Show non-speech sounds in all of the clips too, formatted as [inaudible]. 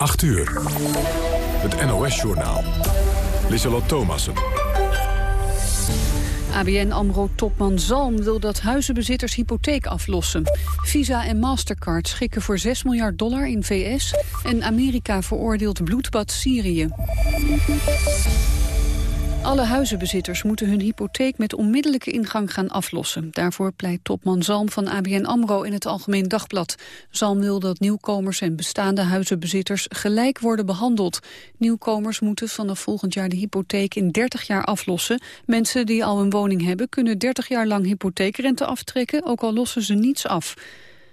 8 uur. Het NOS-journaal. Lieselot Thomassen. ABN AMRO-topman Zalm wil dat huizenbezitters hypotheek aflossen. Visa en Mastercard schikken voor 6 miljard dollar in VS... en Amerika veroordeelt bloedbad Syrië. Alle huizenbezitters moeten hun hypotheek met onmiddellijke ingang gaan aflossen. Daarvoor pleit topman Zalm van ABN AMRO in het Algemeen Dagblad. Zalm wil dat nieuwkomers en bestaande huizenbezitters gelijk worden behandeld. Nieuwkomers moeten vanaf volgend jaar de hypotheek in 30 jaar aflossen. Mensen die al een woning hebben kunnen 30 jaar lang hypotheekrente aftrekken, ook al lossen ze niets af.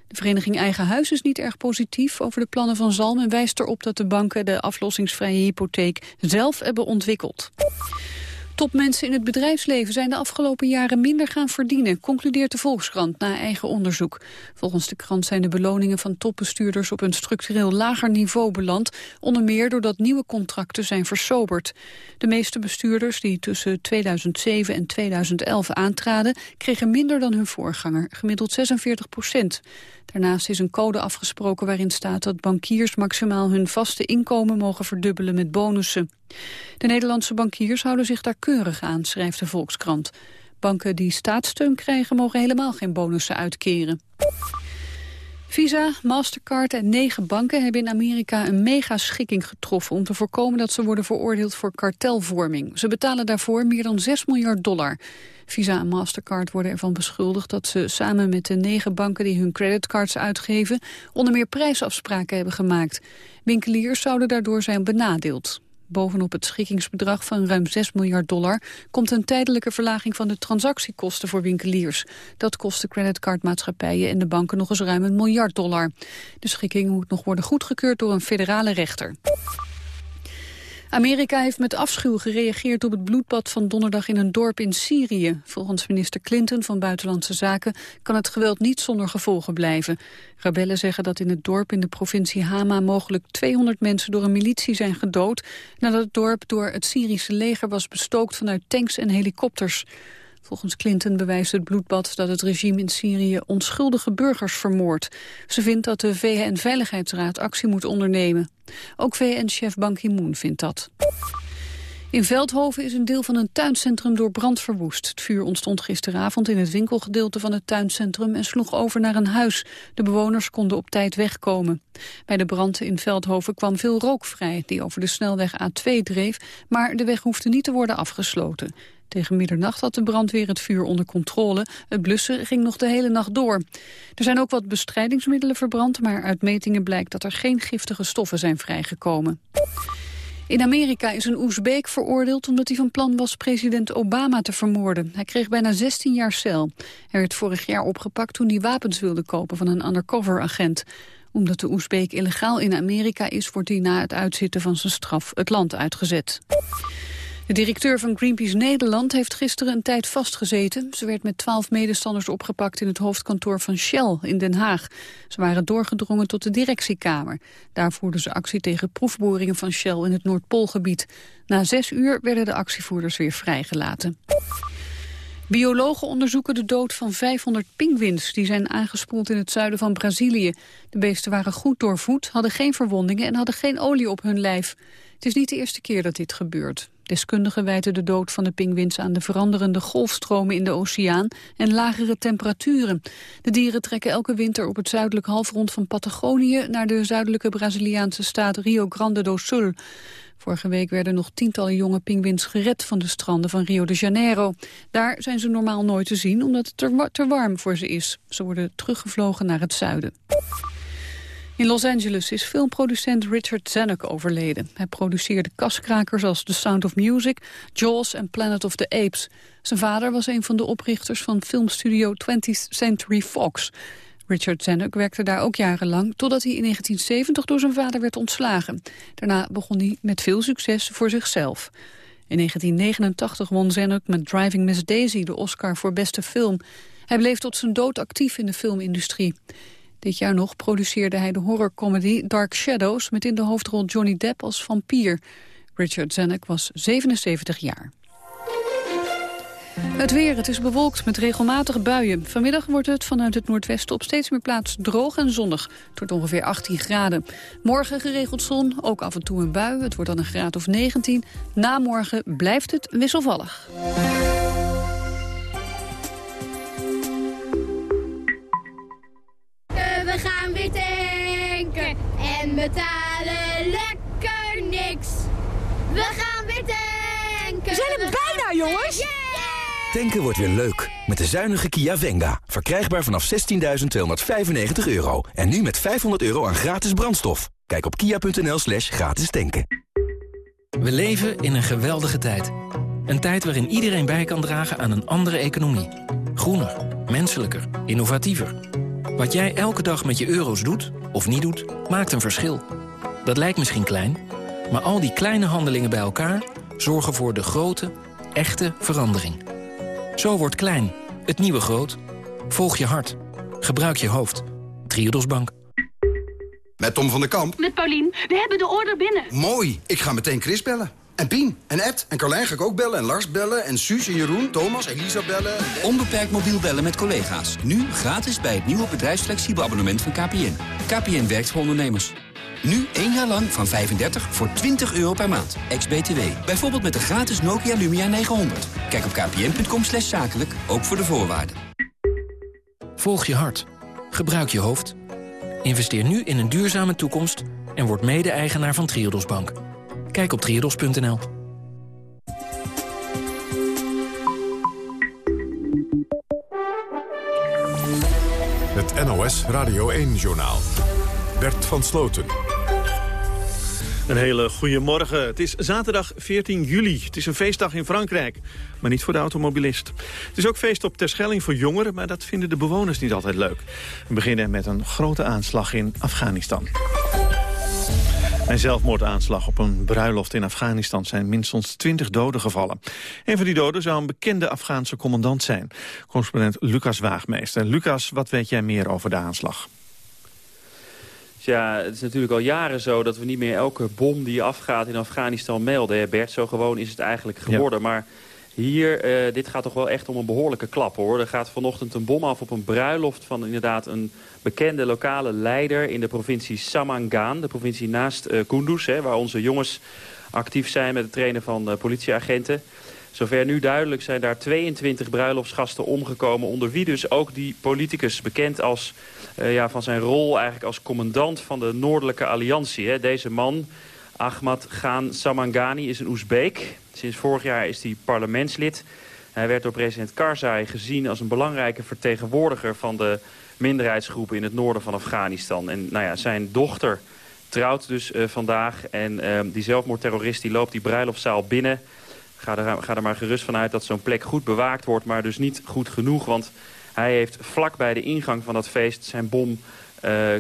De vereniging Eigen Huis is niet erg positief over de plannen van Zalm... en wijst erop dat de banken de aflossingsvrije hypotheek zelf hebben ontwikkeld. Topmensen in het bedrijfsleven zijn de afgelopen jaren minder gaan verdienen, concludeert de Volkskrant na eigen onderzoek. Volgens de krant zijn de beloningen van topbestuurders op een structureel lager niveau beland, onder meer doordat nieuwe contracten zijn versoberd. De meeste bestuurders die tussen 2007 en 2011 aantraden, kregen minder dan hun voorganger, gemiddeld 46 procent. Daarnaast is een code afgesproken waarin staat dat bankiers maximaal hun vaste inkomen mogen verdubbelen met bonussen. De Nederlandse bankiers houden zich daar keurig aan, schrijft de Volkskrant. Banken die staatssteun krijgen mogen helemaal geen bonussen uitkeren. Visa, Mastercard en negen banken hebben in Amerika een megaschikking getroffen... om te voorkomen dat ze worden veroordeeld voor kartelvorming. Ze betalen daarvoor meer dan 6 miljard dollar. Visa en Mastercard worden ervan beschuldigd dat ze samen met de negen banken die hun creditcards uitgeven... onder meer prijsafspraken hebben gemaakt. Winkeliers zouden daardoor zijn benadeeld. Bovenop het schikkingsbedrag van ruim 6 miljard dollar komt een tijdelijke verlaging van de transactiekosten voor winkeliers. Dat kost de creditcardmaatschappijen en de banken nog eens ruim een miljard dollar. De schikking moet nog worden goedgekeurd door een federale rechter. Amerika heeft met afschuw gereageerd op het bloedbad van donderdag in een dorp in Syrië. Volgens minister Clinton van Buitenlandse Zaken kan het geweld niet zonder gevolgen blijven. Rebellen zeggen dat in het dorp in de provincie Hama mogelijk 200 mensen door een militie zijn gedood... nadat het dorp door het Syrische leger was bestookt vanuit tanks en helikopters. Volgens Clinton bewijst het bloedbad dat het regime in Syrië onschuldige burgers vermoordt. Ze vindt dat de VN-veiligheidsraad actie moet ondernemen. Ook VN-chef Ban Ki-moon vindt dat. In Veldhoven is een deel van een tuincentrum door brand verwoest. Het vuur ontstond gisteravond in het winkelgedeelte van het tuincentrum en sloeg over naar een huis. De bewoners konden op tijd wegkomen. Bij de brand in Veldhoven kwam veel rook vrij die over de snelweg A2 dreef, maar de weg hoefde niet te worden afgesloten. Tegen middernacht had de brandweer het vuur onder controle. Het blussen ging nog de hele nacht door. Er zijn ook wat bestrijdingsmiddelen verbrand... maar uit metingen blijkt dat er geen giftige stoffen zijn vrijgekomen. In Amerika is een Oezbeek veroordeeld omdat hij van plan was president Obama te vermoorden. Hij kreeg bijna 16 jaar cel. Hij werd vorig jaar opgepakt toen hij wapens wilde kopen van een undercover-agent. Omdat de Oezbeek illegaal in Amerika is, wordt hij na het uitzitten van zijn straf het land uitgezet. De directeur van Greenpeace Nederland heeft gisteren een tijd vastgezeten. Ze werd met twaalf medestanders opgepakt in het hoofdkantoor van Shell in Den Haag. Ze waren doorgedrongen tot de directiekamer. Daar voerden ze actie tegen proefboringen van Shell in het Noordpoolgebied. Na zes uur werden de actievoerders weer vrijgelaten. Biologen onderzoeken de dood van 500 pinguïns... die zijn aangespoeld in het zuiden van Brazilië. De beesten waren goed doorvoed, hadden geen verwondingen... en hadden geen olie op hun lijf. Het is niet de eerste keer dat dit gebeurt. Deskundigen wijten de dood van de pinguïns aan de veranderende golfstromen in de oceaan en lagere temperaturen. De dieren trekken elke winter op het zuidelijk halfrond van Patagonië naar de zuidelijke Braziliaanse staat Rio Grande do Sul. Vorige week werden nog tientallen jonge pinguïns gered van de stranden van Rio de Janeiro. Daar zijn ze normaal nooit te zien omdat het te warm voor ze is. Ze worden teruggevlogen naar het zuiden. In Los Angeles is filmproducent Richard Zanuck overleden. Hij produceerde kaskrakers als The Sound of Music, Jaws en Planet of the Apes. Zijn vader was een van de oprichters van filmstudio 20th Century Fox. Richard Zanuck werkte daar ook jarenlang, totdat hij in 1970 door zijn vader werd ontslagen. Daarna begon hij met veel succes voor zichzelf. In 1989 won Zanuck met Driving Miss Daisy de Oscar voor beste film. Hij bleef tot zijn dood actief in de filmindustrie. Dit jaar nog produceerde hij de horrorcomedy Dark Shadows... met in de hoofdrol Johnny Depp als vampier. Richard Zanuck was 77 jaar. Het weer, het is bewolkt met regelmatige buien. Vanmiddag wordt het vanuit het noordwesten op steeds meer plaats droog en zonnig. Het wordt ongeveer 18 graden. Morgen geregeld zon, ook af en toe een bui. Het wordt dan een graad of 19. Na morgen blijft het wisselvallig. Betalen lekker niks. We gaan weer tanken. We zijn er bijna, jongens! Tanken wordt weer leuk. Met de zuinige Kia Venga. Verkrijgbaar vanaf 16.295 euro. En nu met 500 euro aan gratis brandstof. Kijk op kia.nl slash gratis tanken. We leven in een geweldige tijd. Een tijd waarin iedereen bij kan dragen aan een andere economie. Groener, menselijker, innovatiever. Wat jij elke dag met je euro's doet, of niet doet, maakt een verschil. Dat lijkt misschien klein, maar al die kleine handelingen bij elkaar... zorgen voor de grote, echte verandering. Zo wordt klein, het nieuwe groot. Volg je hart. Gebruik je hoofd. Triodos Bank. Met Tom van der Kamp. Met Paulien. We hebben de order binnen. Mooi. Ik ga meteen Chris bellen. En Pien. En Ed. En Carlijn ga ik ook bellen. En Lars bellen. En Suus en Jeroen. Thomas. Elisa bellen. Onbeperkt mobiel bellen met collega's. Nu gratis bij het nieuwe bedrijfsflexibel abonnement van KPN. KPN werkt voor ondernemers. Nu één jaar lang van 35 voor 20 euro per maand. Ex-BTW. Bijvoorbeeld met de gratis Nokia Lumia 900. Kijk op kpn.com slash zakelijk, ook voor de voorwaarden. Volg je hart. Gebruik je hoofd. Investeer nu in een duurzame toekomst en word mede-eigenaar van Triodos Bank. Kijk op triodos.nl. Het NOS Radio 1-journaal. Bert van Sloten. Een hele goede morgen. Het is zaterdag 14 juli. Het is een feestdag in Frankrijk, maar niet voor de automobilist. Het is ook feest op Terschelling voor jongeren, maar dat vinden de bewoners niet altijd leuk. We beginnen met een grote aanslag in Afghanistan. Een zelfmoordaanslag op een bruiloft in Afghanistan zijn minstens 20 doden gevallen. Een van die doden zou een bekende Afghaanse commandant zijn. Correspondent Lucas Waagmeester. Lucas, wat weet jij meer over de aanslag? Ja, het is natuurlijk al jaren zo dat we niet meer elke bom die afgaat in Afghanistan melden. Hè Bert, zo gewoon is het eigenlijk geworden. Maar hier, uh, dit gaat toch wel echt om een behoorlijke klap hoor. Er gaat vanochtend een bom af op een bruiloft van inderdaad een bekende lokale leider in de provincie Samangaan. De provincie naast uh, Kunduz, hè, waar onze jongens actief zijn met het trainen van uh, politieagenten. Zover nu duidelijk zijn daar 22 bruiloftsgasten omgekomen... onder wie dus ook die politicus, bekend als, ja, van zijn rol eigenlijk als commandant van de Noordelijke Alliantie. Hè. Deze man, Ahmad Ghan Samangani, is een Oezbeek. Sinds vorig jaar is hij parlementslid. Hij werd door president Karzai gezien als een belangrijke vertegenwoordiger... van de minderheidsgroepen in het noorden van Afghanistan. En nou ja, zijn dochter trouwt dus uh, vandaag. En uh, die zelfmoordterrorist die loopt die bruiloftszaal binnen... Ga er, ga er maar gerust vanuit dat zo'n plek goed bewaakt wordt, maar dus niet goed genoeg. Want hij heeft vlak bij de ingang van dat feest zijn bom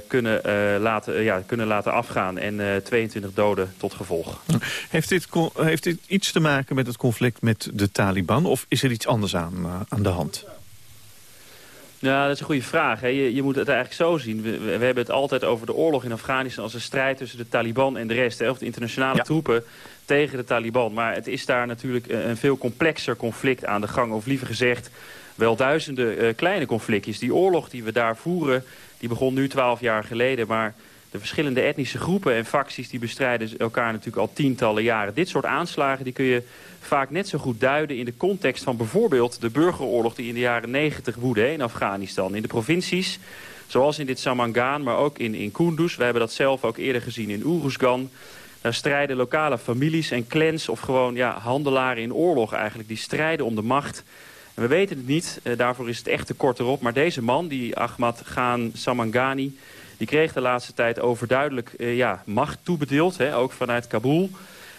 kunnen, uh, laten, uh, ja, kunnen laten afgaan. En 22 doden tot gevolg. Heeft dit, heeft dit iets te maken met het conflict met de Taliban? Of is er iets anders aan, aan de hand? Ja, dat is een goede vraag. Hè. Je, je, moet het eigenlijk zo zien. We, we, hebben het altijd over de oorlog in Afghanistan als een strijd tussen de Taliban en de rest. Hè, of de internationale ja. troepen tegen de Taliban. Maar het is daar natuurlijk een veel complexer conflict aan de gang. Of liever gezegd, wel duizenden uh, kleine conflictjes. Die oorlog die we daar voeren, die begon nu twaalf jaar geleden. Maar de verschillende etnische groepen en facties die bestrijden elkaar natuurlijk al tientallen jaren. Dit soort aanslagen die kun je vaak net zo goed duiden in de context van bijvoorbeeld de burgeroorlog die in de jaren negentig woedde in Afghanistan. In de provincies, zoals in dit Samangaan, maar ook in, in Kunduz. We hebben dat zelf ook eerder gezien in Uruzgan. Daar strijden lokale families en clans of gewoon ja, handelaren in oorlog eigenlijk. Die strijden om de macht. We weten het niet, uh, daarvoor is het echt te kort erop. Maar deze man, die Ahmad Ghan Samangani... die kreeg de laatste tijd overduidelijk uh, ja, macht toebedeeld, hè, ook vanuit Kabul...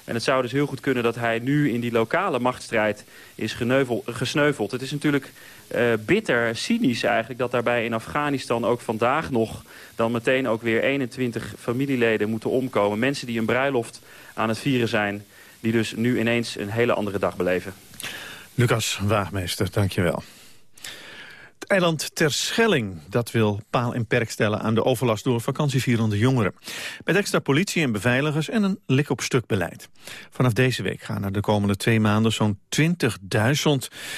En het zou dus heel goed kunnen dat hij nu in die lokale machtsstrijd is gesneuveld. Het is natuurlijk uh, bitter, cynisch eigenlijk... dat daarbij in Afghanistan ook vandaag nog... dan meteen ook weer 21 familieleden moeten omkomen. Mensen die een bruiloft aan het vieren zijn... die dus nu ineens een hele andere dag beleven. Lucas Waagmeester, dankjewel. Het eiland Terschelling dat wil paal en perk stellen aan de overlast door vakantievierende jongeren. Met extra politie en beveiligers en een lik-op-stuk beleid. Vanaf deze week gaan er de komende twee maanden zo'n 20.000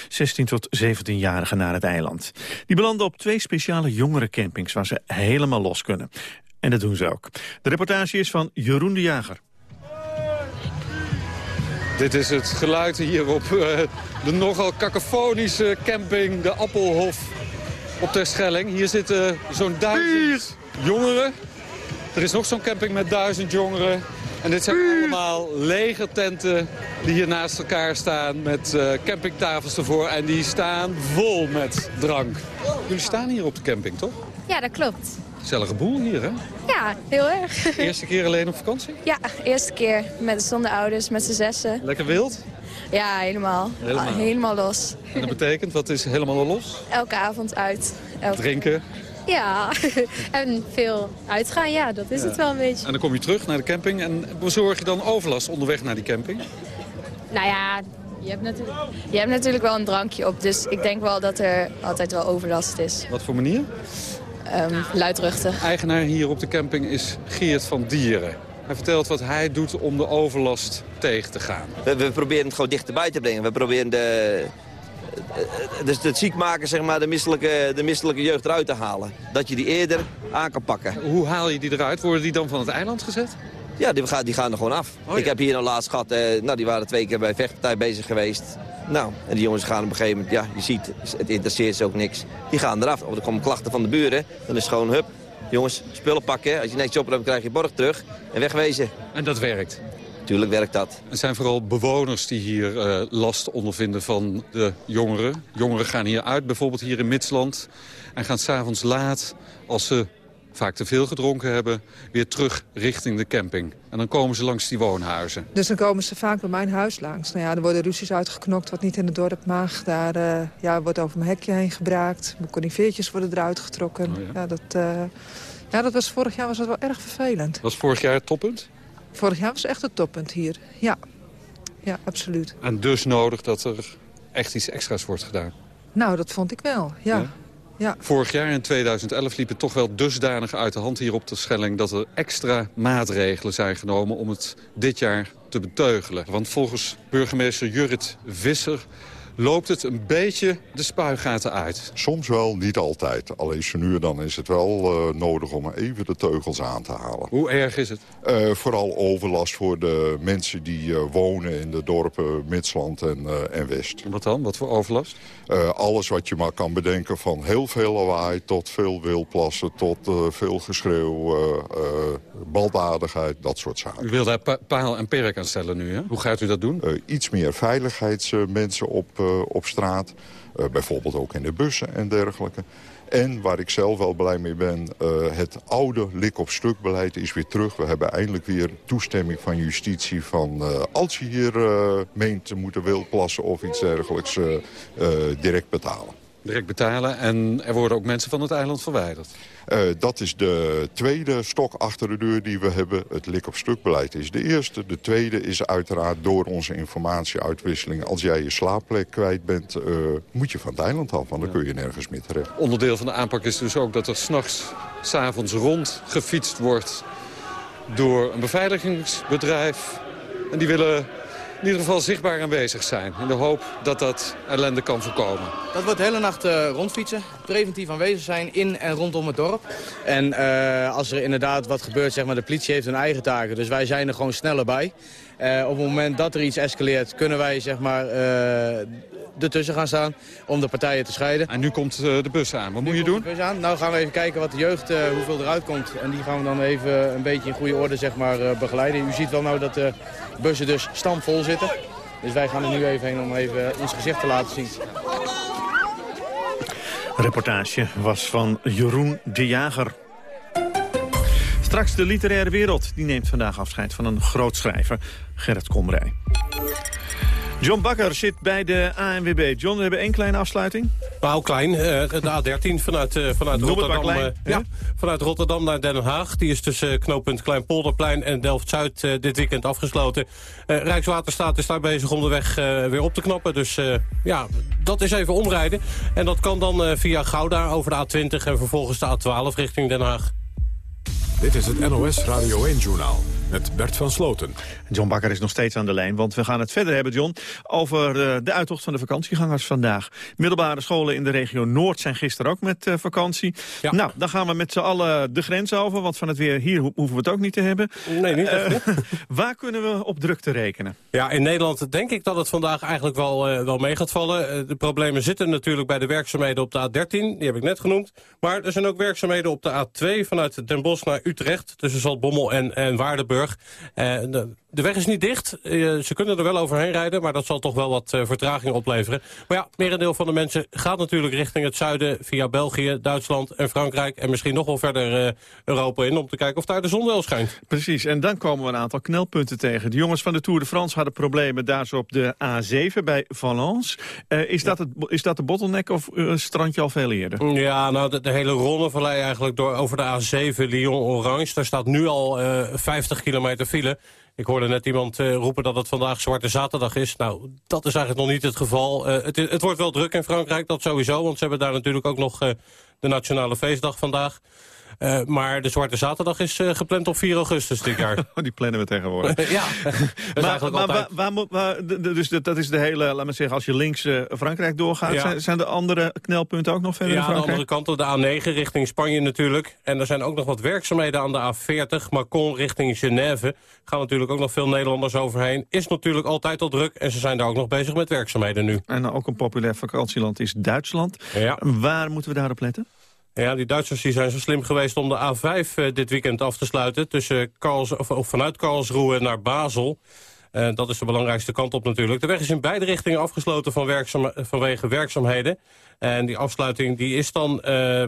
16 tot 17-jarigen naar het eiland. Die belanden op twee speciale jongerencampings waar ze helemaal los kunnen. En dat doen ze ook. De reportage is van Jeroen de Jager. Dit is het geluid hier op uh, de nogal kakofonische camping, de Appelhof op Terschelling. Hier zitten zo'n duizend jongeren. Er is nog zo'n camping met duizend jongeren. En dit zijn allemaal lege tenten die hier naast elkaar staan met uh, campingtafels ervoor. En die staan vol met drank. Jullie staan hier op de camping, toch? Ja, dat klopt. Gezellige boel hier, hè? Ja, heel erg. [laughs] Eerste keer alleen op vakantie? Ja, eerste keer. Met, zonder ouders, met z'n zessen. Lekker wild? Ja, helemaal. Helemaal. Ah, helemaal los. En dat betekent, wat is helemaal los? Elke avond uit. Elke... Drinken? Ja, [laughs] en veel uitgaan, ja, dat is Ja. het wel een beetje. En dan kom je terug naar de camping en bezorg je dan overlast onderweg naar die camping? Nou ja, je hebt, natuurlijk, je hebt natuurlijk wel een drankje op, dus ik denk wel dat er altijd wel overlast is. Wat voor manier? Ehm luidruchtig. Eigenaar hier op de camping is Geert van Dieren. Hij vertelt wat hij doet om de overlast tegen te gaan. We, we proberen het gewoon dichterbij te brengen. We proberen de, dus het ziek maken, zeg maar, de misselijke, de misselijke jeugd eruit te halen. Dat je die eerder aan kan pakken. Hoe haal je die eruit? Worden die dan van het eiland gezet? Ja, die gaan, die gaan er gewoon af. Oh, ja. Ik heb hier nou laatst gehad, eh, nou, die waren twee keer bij vechtpartij bezig geweest. Nou, en die jongens gaan op een gegeven moment, ja, je ziet, het interesseert ze ook niks. Die gaan eraf. Of er komen klachten van de buren, dan is het gewoon, hup, jongens, spullen pakken. Als je netjes opruimt, krijg je borg terug en wegwezen. En dat werkt? Tuurlijk werkt dat. Het zijn vooral bewoners die hier eh, last ondervinden van de jongeren. Jongeren gaan hier uit, bijvoorbeeld hier in Midsland. En gaan s'avonds laat, als ze vaak te veel gedronken hebben... weer terug richting de camping. En dan komen ze langs die woonhuizen. Dus dan komen ze vaak bij mijn huis langs. Nou ja, er worden ruzies uitgeknokt wat niet in het dorp mag. Daar eh, ja, wordt over mijn hekje heen gebraakt. Mijn conifeertjes worden eruit getrokken. ja. dat, eh, ja, dat was vorig jaar was dat wel erg vervelend. Was vorig jaar het toppunt? Vorig jaar was echt het toppunt hier. Ja, ja absoluut. En dus nodig dat er echt iets extra's wordt gedaan. Nou, dat vond ik wel, ja. Ja? Ja. Vorig jaar in 2011 liep het toch wel dusdanig uit de hand hier op de Schelling... dat er extra maatregelen zijn genomen om het dit jaar te beteugelen. Want volgens burgemeester Jurrit Visser loopt het een beetje de spuigaten uit. Soms wel, niet altijd. Alleen zo nu en dan is het wel eh, nodig om even de teugels aan te halen. Hoe erg is het? Eh, vooral overlast voor de mensen die eh, wonen in de dorpen Midsland en, en West. Wat dan? Wat voor overlast? Alles wat je maar kan bedenken van heel veel lawaai tot veel wildplassen... tot veel geschreeuw, baldadigheid, dat soort zaken. U wil daar pa- paal en perk aan stellen nu, hè? Hoe gaat u dat doen? Iets meer veiligheidsmensen op, op straat. Eh, bijvoorbeeld ook in de bussen en dergelijke. En waar ik zelf wel blij mee ben, eh, het oude lik-op-stuk beleid is weer terug. We hebben eindelijk weer toestemming van justitie van... eh, als je hier eh, meent te moeten wildplassen of iets dergelijks, eh, eh, direct betalen. Direct betalen en er worden ook mensen van het eiland verwijderd. Eh, dat is de tweede stok achter de deur die we hebben. Het lik-op-stuk-beleid is de eerste. De tweede is uiteraard door onze informatieuitwisseling. Als jij je slaapplek kwijt bent, eh, moet je van het eiland af. Want dan kun je nergens meer terecht. Onderdeel van de aanpak is dus ook dat er s'nachts, s'avonds rond gefietst wordt door een beveiligingsbedrijf. En die willen in ieder geval zichtbaar aanwezig zijn. In de hoop dat dat ellende kan voorkomen. Dat wordt de hele nacht eh, rondfietsen, preventief aanwezig zijn in en rondom het dorp. En eh, als er inderdaad wat gebeurt, zeg maar, de politie heeft hun eigen taken, dus wij zijn er gewoon sneller bij. Eh, op het moment dat er iets escaleert, kunnen wij zeg maar, eh, ertussen gaan staan om de partijen te scheiden. En nu komt eh, de bus aan. Wat moet je doen? Bus aan. Nou gaan we even kijken wat de jeugd, eh, hoeveel eruit komt. En die gaan we dan even een beetje in goede orde zeg maar, eh, begeleiden. U ziet wel nou dat de bussen dus stampvol zitten. Dus wij gaan er nu even heen om even ons gezicht te laten zien. reportage was van Jeroen de Jager. Straks de literaire wereld. Die neemt vandaag afscheid van een groot schrijver, Gerrit Komrij. John Bakker zit bij de ANWB. John, we hebben één kleine afsluiting. Nou, klein. de A13 vanuit, vanuit Rotterdam. Klein, ja, vanuit Rotterdam naar Den Haag. Die is tussen knooppunt Kleinpolderplein en Delft-Zuid dit weekend afgesloten. Rijkswaterstaat is daar bezig om de weg weer op te knappen. Dus ja, dat is even omrijden. En dat kan dan via Gouda over de A20 en vervolgens de A12 richting Den Haag. Dit is het NOS Radio 1-journaal met Bert van Sloten. John Bakker is nog steeds aan de lijn, want we gaan het verder hebben, John... over uh, de uittocht van de vakantiegangers vandaag. Middelbare scholen in de regio Noord zijn gisteren ook met uh, vakantie. Ja. Nou, dan gaan we met z'n allen de grens over, want van het weer hier ho hoeven we het ook niet te hebben. Nee, niet echt. Uh, [laughs] waar kunnen we op drukte rekenen? Ja, in Nederland denk ik dat het vandaag eigenlijk wel, wel mee gaat vallen. de problemen zitten natuurlijk bij de werkzaamheden op de A13, die heb ik net genoemd. Maar er zijn ook werkzaamheden op de A2 vanuit Den Bosch naar Utrecht... tussen Zaltbommel en, en Waardenburg. De, de, weg is niet dicht. Uh, ze kunnen er wel overheen rijden, maar dat zal toch wel wat uh, vertraging opleveren. Maar ja, merendeel van de mensen gaat natuurlijk richting het zuiden... via België, Duitsland en Frankrijk... en misschien nog wel verder Europa in... om te kijken of daar de zon wel schijnt. Precies, en dan komen we een aantal knelpunten tegen. De jongens van de Tour de France hadden problemen daar zo op de A7 bij Valence. is, dat het, is dat de bottleneck of strand je al veel eerder? Ja, nou, de, de hele Ronnevallei eigenlijk door, over de A7 Lyon-Orange. Daar staat nu al 50 kilometer file. Ik hoorde net iemand uh, roepen dat het vandaag Zwarte Zaterdag is. Nou, dat is eigenlijk nog niet het geval. Uh, het, het, wordt wel druk in Frankrijk, dat sowieso. Want ze hebben daar natuurlijk ook nog uh, de Nationale Feestdag vandaag. Uh, maar de Zwarte Zaterdag is uh, gepland op 4 augustus dit jaar. [laughs] Die plannen we tegenwoordig. [laughs] ja, maar, maar waar, waar, waar, dus dat is de hele, laat me zeggen, als je links uh, Frankrijk doorgaat... Ja. Zijn, zijn de andere knelpunten ook nog verder ja, in Frankrijk? Ja, aan de andere kant op de A9 richting Spanje natuurlijk. En er zijn ook nog wat werkzaamheden aan de A40. Macon richting Genève. Gaan natuurlijk ook nog veel Nederlanders overheen. Is natuurlijk altijd al druk en ze zijn daar ook nog bezig met werkzaamheden nu. En ook een populair vakantieland is Duitsland. Ja. Waar moeten we daarop letten? Ja, die Duitsers die zijn zo slim geweest om de A5 uh, dit weekend af te sluiten... Tussen Karls, of, vanuit Karlsruhe naar Basel. Uh, dat is de belangrijkste kant op natuurlijk. De weg is in beide richtingen afgesloten werkzaam, vanwege werkzaamheden. En die afsluiting die is dan uh,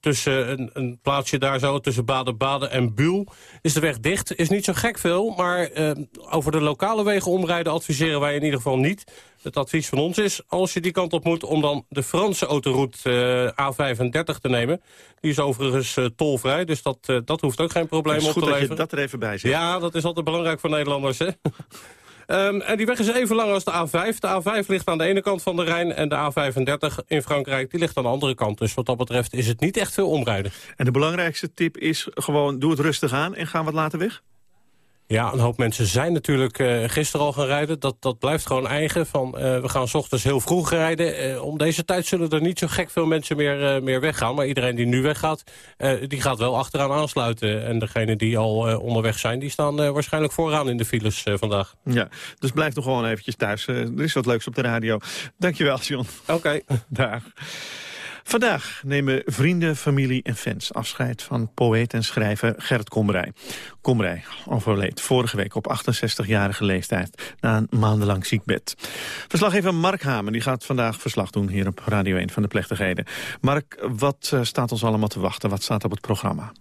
tussen een, een, plaatsje daar zo, tussen Baden-Baden en Buul, is de weg dicht. Is niet zo gek veel, maar uh, over de lokale wegen omrijden adviseren wij in ieder geval niet. Het advies van ons is, als je die kant op moet... om dan de Franse autoroute uh, A35 te nemen. Die is overigens uh, tolvrij, dus dat, dat hoeft ook geen probleem op te leveren. goed dat je dat er even bij zet. Ja, dat is altijd belangrijk voor Nederlanders, hè? [laughs] Um, en die weg is even lang als de A5. De A5 ligt aan de ene kant van de Rijn en de A35 in Frankrijk die ligt aan de andere kant. Dus wat dat betreft is het niet echt veel omrijden. En de belangrijkste tip is gewoon doe het rustig aan en ga wat later weg? Ja, een hoop mensen zijn natuurlijk uh, gisteren al gaan rijden. Dat, dat blijft gewoon eigen. Van, uh, we gaan s ochtends heel vroeg rijden. Uh, om deze tijd zullen er niet zo gek veel mensen meer, meer weggaan. Maar iedereen die nu weggaat, die gaat wel achteraan aansluiten. En degenen die al onderweg zijn, die staan waarschijnlijk vooraan in de files vandaag. Ja, dus blijf nog gewoon eventjes thuis. er is wat leuks op de radio. Dankjewel, John. Oké. Okay. [laughs] Dag. Vandaag nemen vrienden, familie en fans afscheid van poëet en schrijver Gerrit Komrij. Komrij overleed vorige week op 68-jarige leeftijd na een maandenlang ziekbed. Verslaggever Mark Hamer die gaat vandaag verslag doen hier op Radio 1 van de plechtigheden. Mark, wat eh, staat ons allemaal te wachten? Wat staat op het programma?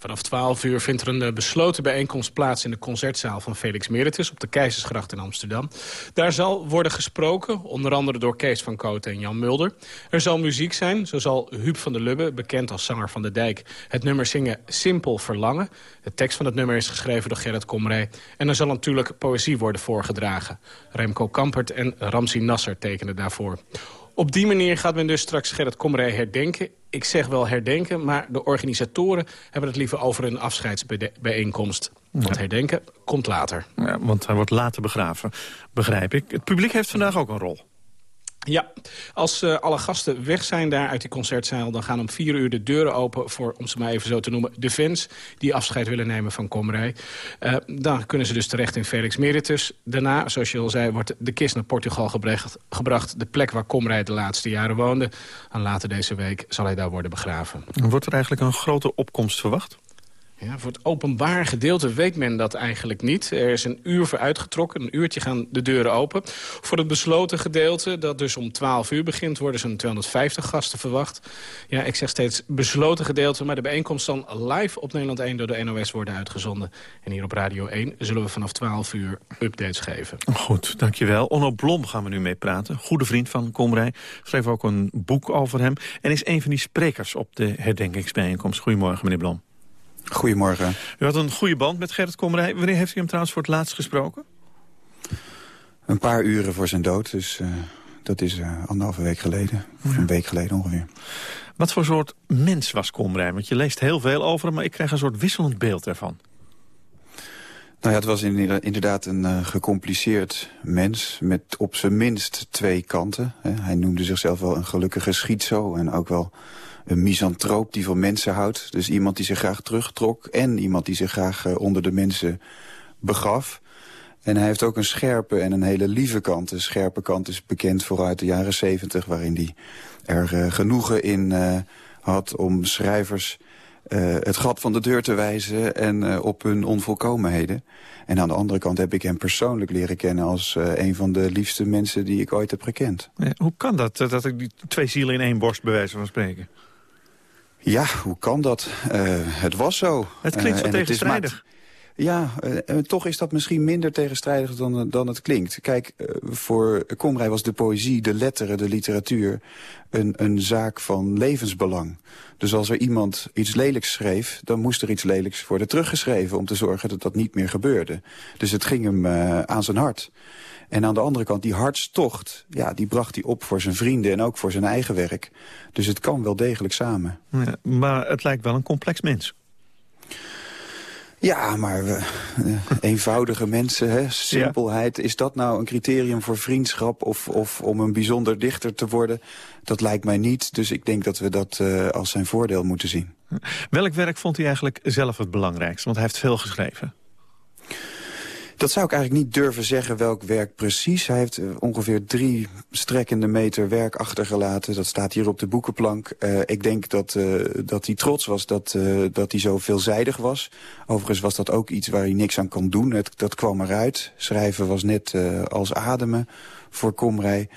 Vanaf 12 uur vindt er een eh, besloten bijeenkomst plaats in de concertzaal van Felix Meritus op de Keizersgracht in Amsterdam. Daar zal worden gesproken, onder andere door Kees van Kooten en Jan Mulder. Er zal muziek zijn, zo zal Huub van der Lubbe, bekend als zanger van de Dijk, het nummer zingen Simpel Verlangen. De tekst van het nummer is geschreven door Gerrit Komrij. En er zal natuurlijk poëzie worden voorgedragen. Remco Kampert en Ramsi Nasser tekenen daarvoor. Op die manier gaat men dus straks Gerrit Komrij herdenken. Ik zeg wel herdenken, maar de organisatoren hebben het liever over een afscheidsbijeenkomst. Want herdenken komt later. Ja, want hij wordt later begraven, begrijp ik. Het publiek heeft vandaag ook een rol. Ja, als uh, alle gasten weg zijn daar uit die concertzaal... dan gaan om vier uur de deuren open voor, om ze maar even zo te noemen... de fans die afscheid willen nemen van Komrij. Uh, dan kunnen ze dus terecht in Felix Meritus. Daarna, zoals je al zei, wordt de kist naar Portugal gebracht. gebracht de plek waar Komrij de laatste jaren woonde. En later deze week zal hij daar worden begraven. Wordt er eigenlijk een grote opkomst verwacht? Ja, voor het openbaar gedeelte weet men dat eigenlijk niet. Er is een uur voor uitgetrokken. Een uurtje gaan de deuren open. Voor het besloten gedeelte, dat dus om 12 uur begint... worden zo'n 250 gasten verwacht. Ja, ik zeg steeds besloten gedeelte... maar de bijeenkomst zal live op Nederland 1 door de NOS worden uitgezonden. En hier op Radio 1 zullen we vanaf 12 uur updates geven. Goed, dankjewel. Onno Blom gaan we nu mee praten. Goede vriend van Komrij. Schreef ook een boek over hem. En is een van die sprekers op de herdenkingsbijeenkomst. Goedemorgen, meneer Blom. Goedemorgen. U had een goede band met Gerrit Komrij. Wanneer heeft u hem trouwens voor het laatst gesproken? Een paar uren voor zijn dood, dus uh, dat is uh, anderhalve week geleden. Of een week geleden ongeveer. Wat voor soort mens was Komrij? Want je leest heel veel over hem, maar ik krijg een soort wisselend beeld ervan. Nou ja, het was inderdaad een uh, gecompliceerd mens met op zijn minst twee kanten. Hij noemde zichzelf wel een gelukkige schietzo en ook wel een misantroop die van mensen houdt. Dus iemand die zich graag terugtrok en iemand die zich graag uh, onder de mensen begaf. En hij heeft ook een scherpe en een hele lieve kant. De scherpe kant is bekend vooruit de jaren zeventig... waarin hij er uh, genoegen in uh, had om schrijvers het gat van de deur te wijzen... en op hun onvolkomenheden. En aan de andere kant heb ik hem persoonlijk leren kennen... als een van de liefste mensen die ik ooit heb gekend. Hoe kan dat, dat ik die twee zielen in één borst bij wijze van spreken? Ja, hoe kan dat? Uh, het was zo. Het klinkt zo uh, tegenstrijdig. Ja, uh, toch is dat misschien minder tegenstrijdig dan, dan het klinkt. Kijk, voor Komrij was de poëzie, de letteren, de literatuur... Een, een zaak van levensbelang. Dus als er iemand iets lelijks schreef... dan moest er iets lelijks worden teruggeschreven... om te zorgen dat dat niet meer gebeurde. Dus het ging hem aan zijn hart. En aan de andere kant, die hartstocht, ja, die bracht hij op voor zijn vrienden en ook voor zijn eigen werk. Dus het kan wel degelijk samen. Ja, maar het lijkt wel een complex mens. Ja, maar we, uh, eenvoudige mensen, hè? simpelheid. Is dat nou een criterium voor vriendschap of, of om een bijzonder dichter te worden? Dat lijkt mij niet, dus ik denk dat we dat uh, als zijn voordeel moeten zien. Welk werk vond hij eigenlijk zelf het belangrijkste? Want hij heeft veel geschreven. Dat zou ik eigenlijk niet durven zeggen welk werk precies. Hij heeft ongeveer drie strekkende meter werk achtergelaten. Dat staat hier op de boekenplank. Uh, ik denk dat, uh, dat hij trots was dat, dat hij zo veelzijdig was. Overigens was dat ook iets waar hij niks aan kon doen. Het, dat kwam eruit. Schrijven was net als ademen voor Komrij.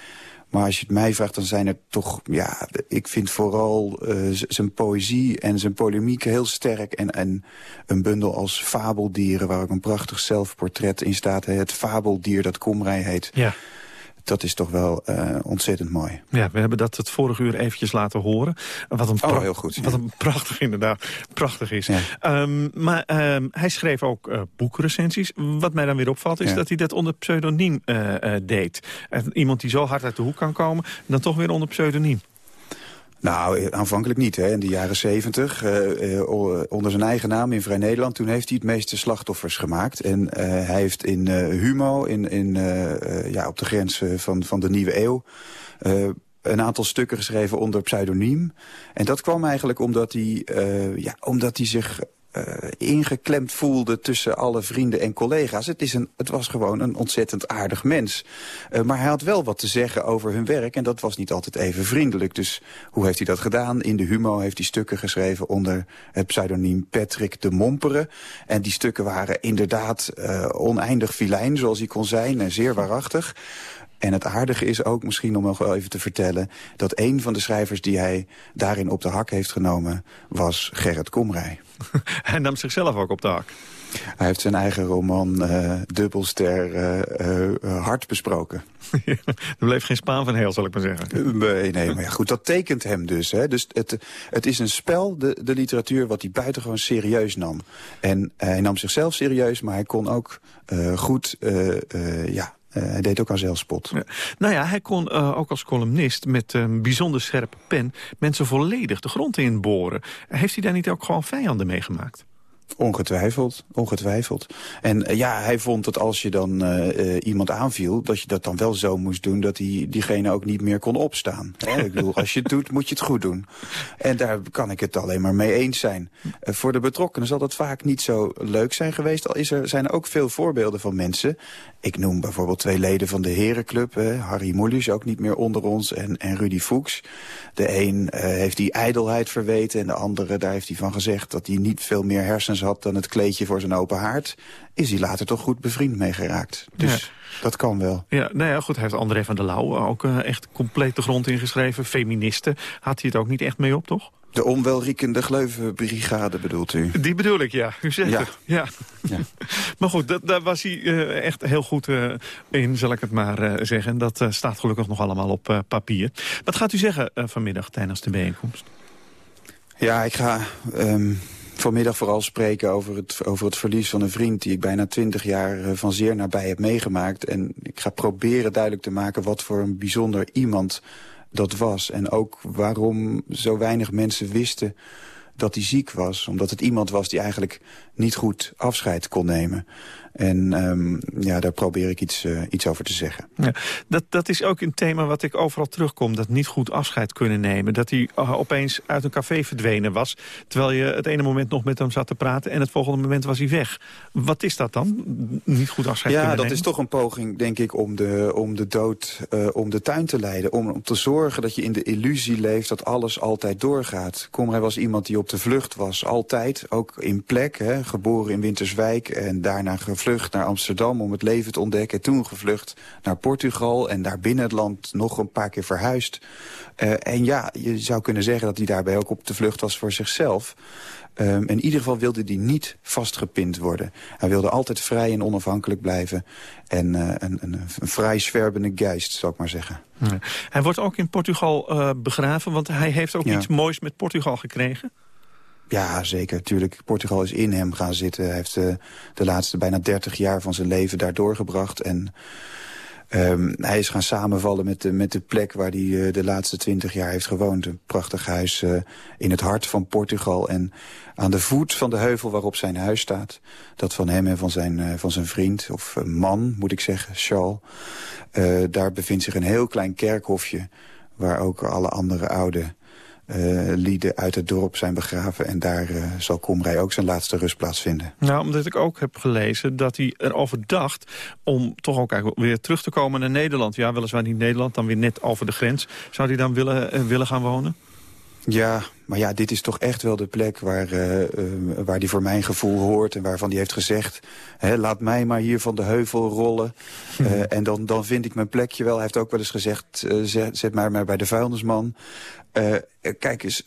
Maar als je het mij vraagt, dan zijn er toch... Ja, ik vind vooral uh, zijn poëzie en zijn polemiek heel sterk. En, en een bundel als Fabeldieren, waar ook een prachtig zelfportret in staat. Het fabeldier dat Komrij heet. Ja dat is toch wel uh, ontzettend mooi. Ja, we hebben dat het vorige uur eventjes laten horen. Wat een, oh, heel goed, ja. wat een prachtig inderdaad, prachtig is. Ja. Um, maar um, hij schreef ook uh, boekrecensies. Wat mij dan weer opvalt is ja. dat hij dat onder pseudoniem uh, deed. iemand die zo hard uit de hoek kan komen, dan toch weer onder pseudoniem. Nou, aanvankelijk niet. Hè. In de jaren zeventig, uh, onder zijn eigen naam in Vrij Nederland... toen heeft hij het meeste slachtoffers gemaakt. En hij heeft in Humo, in, in, ja, op de grens van, van de nieuwe eeuw... een aantal stukken geschreven onder pseudoniem. En dat kwam eigenlijk omdat hij, ja, omdat hij zich uh, ingeklemd voelde tussen alle vrienden en collega's. Het, is een, het was gewoon een ontzettend aardig mens. Uh, maar hij had wel wat te zeggen over hun werk en dat was niet altijd even vriendelijk. Dus hoe heeft hij dat gedaan? In de Humo heeft hij stukken geschreven onder het pseudoniem Patrick de Momperen. En die stukken waren inderdaad uh, oneindig filijn, zoals hij kon zijn, en zeer waarachtig. En het aardige is ook, misschien om nog wel even te vertellen... dat een van de schrijvers die hij daarin op de hak heeft genomen... was Gerrit Komrij. [laughs] hij nam zichzelf ook op de hak. Hij heeft zijn eigen roman uh, Dubbelster uh, uh, hard besproken. [laughs] er bleef geen spaan van heel, zal ik maar zeggen. Nee, nee, maar ja, goed, dat tekent hem dus. Hè. dus het, het is een spel, de, de literatuur, wat hij buitengewoon serieus nam. En hij nam zichzelf serieus, maar hij kon ook goed ja, uh, hij deed ook aan zelfspot. Ja. Nou ja, hij kon uh, ook als columnist met een bijzonder scherpe pen... mensen volledig de grond inboren. Heeft hij daar niet ook gewoon vijanden meegemaakt? Ongetwijfeld, ongetwijfeld. En uh, ja, hij vond dat als je dan uh, uh, iemand aanviel... dat je dat dan wel zo moest doen dat hij diegene ook niet meer kon opstaan. Hè? ik bedoel, [laughs] als je het doet, moet je het goed doen. En daar kan ik het alleen maar mee eens zijn. voor de betrokkenen zal dat vaak niet zo leuk zijn geweest. Al is er, zijn er ook veel voorbeelden van mensen... Ik noem bijvoorbeeld twee leden van de Herenclub. Hè? Harry Moelis, ook niet meer onder ons, en, en Rudy Fuchs. De een heeft die ijdelheid verweten en de andere, daar heeft hij van gezegd... dat hij niet veel meer hersenen en ze had dan het kleedje voor zijn open haard... is hij later toch goed bevriend mee geraakt. Dus dat kan wel. Ja, nou ja, goed, hij heeft André van der Lauw ook uh, echt compleet de grond ingeschreven. Feministen had hij het ook niet echt mee op, toch? De onwelriekende gleuvenbrigade bedoelt u? Die bedoel ik, ja. U zegt ja. het. Ja. ja. [laughs] maar goed, dat, daar was hij uh, echt heel goed uh, in, zal ik het maar uh, zeggen. Dat staat gelukkig nog allemaal op papier. Wat gaat u zeggen vanmiddag tijdens de bijeenkomst? Ja, ik ga um, vanmiddag vooral spreken over het, over het verlies van een vriend... die ik bijna twintig jaar van zeer nabij heb meegemaakt. En ik ga proberen duidelijk te maken wat voor een bijzonder iemand dat was. En ook waarom zo weinig mensen wisten dat hij ziek was. Omdat het iemand was die eigenlijk niet goed afscheid kon nemen. En um, ja, daar probeer ik iets, uh, iets over te zeggen. Ja, dat, dat is ook een thema wat ik overal terugkom. Dat niet goed afscheid kunnen nemen. Dat hij uh, opeens uit een café verdwenen was. Terwijl je het ene moment nog met hem zat te praten... en het volgende moment was hij weg. Wat is dat dan? Niet goed afscheid ja, kunnen nemen? Ja, dat is toch een poging, denk ik, om de, om de dood uh, om de tuin te leiden. Om, om te zorgen dat je in de illusie leeft dat alles altijd doorgaat. Komrij was iemand die op de vlucht was, altijd. Ook in plek, hè, geboren in Winterswijk en daarna gevlucht naar Amsterdam om het leven te ontdekken. Toen gevlucht naar Portugal en daar binnen het land nog een paar keer verhuisd. Uh, en ja, je zou kunnen zeggen dat hij daarbij ook op de vlucht was voor zichzelf. Um, in ieder geval wilde hij niet vastgepind worden. Hij wilde altijd vrij en onafhankelijk blijven. En uh, een, een, een vrij zwervende geest, zou ik maar zeggen. Ja. Hij wordt ook in Portugal uh, begraven, want hij heeft ook ja. iets moois met Portugal gekregen. Ja, zeker. Tuurlijk, Portugal is in hem gaan zitten. Hij heeft uh, de laatste bijna 30 jaar van zijn leven daar doorgebracht. En um, hij is gaan samenvallen met de, met de plek waar hij uh, de laatste 20 jaar heeft gewoond. Een prachtig huis uh, in het hart van Portugal. En aan de voet van de heuvel waarop zijn huis staat. Dat van hem en van zijn, van zijn vriend, of man moet ik zeggen, Charles. Daar bevindt zich een heel klein kerkhofje... waar ook alle andere oude lieden uit het dorp zijn begraven. En daar uh, zal Komrij ook zijn laatste rustplaats vinden. Nou, omdat ik ook heb gelezen dat hij erover dacht... om toch ook eigenlijk weer terug te komen naar Nederland. Ja, weliswaar niet Nederland, dan weer net over de grens. Zou hij dan willen, uh, willen gaan wonen? Ja, maar ja, dit is toch echt wel de plek waar, uh, uh, waar die voor mijn gevoel hoort... en waarvan die heeft gezegd, hè, laat mij maar hier van de heuvel rollen. Uh, hmm. en dan, dan vind ik mijn plekje wel. Hij heeft ook wel eens gezegd, zet, zet mij maar bij de vuilnisman. Kijk eens,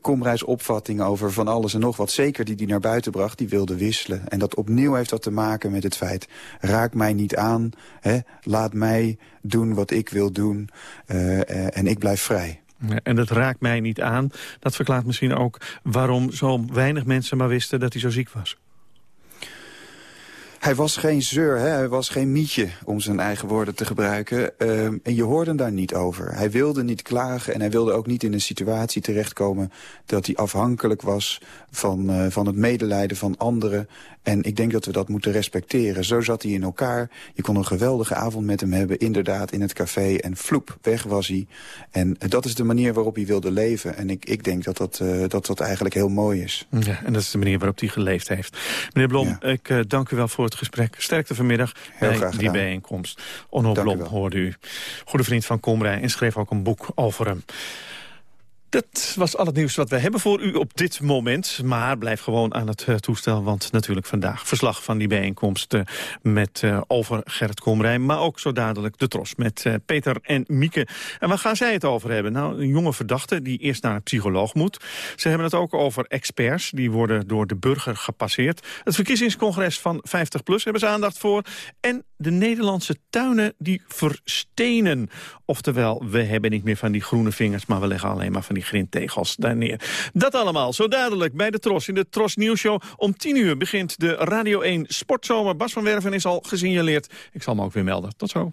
Komrijs opvatting over van alles en nog wat... zeker die die naar buiten bracht, die wilde wisselen. En dat opnieuw heeft dat te maken met het feit... raak mij niet aan, hè, laat mij doen wat ik wil doen en ik blijf vrij. En dat raakt mij niet aan. Dat verklaart misschien ook waarom zo weinig mensen maar wisten dat hij zo ziek was. Hij was geen zeur, hè? hij was geen mietje, om zijn eigen woorden te gebruiken. Uh, en je hoorde hem daar niet over. Hij wilde niet klagen en hij wilde ook niet in een situatie terechtkomen... dat hij afhankelijk was van, uh, van het medelijden van anderen. En ik denk dat we dat moeten respecteren. Zo zat hij in elkaar. Je kon een geweldige avond met hem hebben, inderdaad, in het café. En vloep, weg was hij. En dat is de manier waarop hij wilde leven. En ik, ik denk dat dat, uh, dat dat eigenlijk heel mooi is. Ja, en dat is de manier waarop hij geleefd heeft. Meneer Blom, ja. ik uh, dank u wel voor het gesprek. Sterkte vanmiddag heel bij die bijeenkomst. Onno Blom hoorde u. Goede vriend van Komrij en schreef ook een boek over hem. Dat was al het nieuws wat we hebben voor u op dit moment. Maar blijf gewoon aan het uh, toestel, want natuurlijk vandaag verslag van die bijeenkomst met uh, over Gerrit Komrij. Maar ook zo dadelijk de tros met Peter en Mieke. En waar gaan zij het over hebben? Nou, een jonge verdachte die eerst naar een psycholoog moet. Ze hebben het ook over experts, die worden door de burger gepasseerd. Het verkiezingscongres van 50PLUS hebben ze aandacht voor. En de Nederlandse tuinen die verstenen. Oftewel, we hebben niet meer van die groene vingers, maar we leggen alleen maar van die grintegels daar neer. Dat allemaal zo dadelijk bij de Tros. In de Tros Nieuwsshow om 10 uur begint de Radio 1 Sportzomer. Bas van Werven is al gesignaleerd. Ik zal me ook weer melden. Tot zo.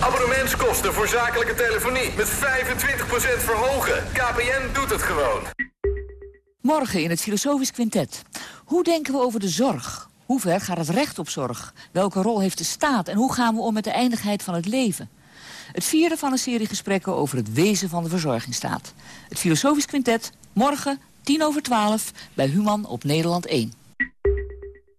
Abonnementskosten voor zakelijke telefonie met 25% verhogen. KPN doet het gewoon. Morgen in het Filosofisch Quintet. Hoe denken we over de zorg? Hoe ver gaat het recht op zorg? Welke rol heeft de staat? En hoe gaan we om met de eindigheid van het leven? Het vierde van een serie gesprekken over het wezen van de verzorgingsstaat. Het Filosofisch Quintet, morgen, tien over twaalf, bij Human op Nederland 1.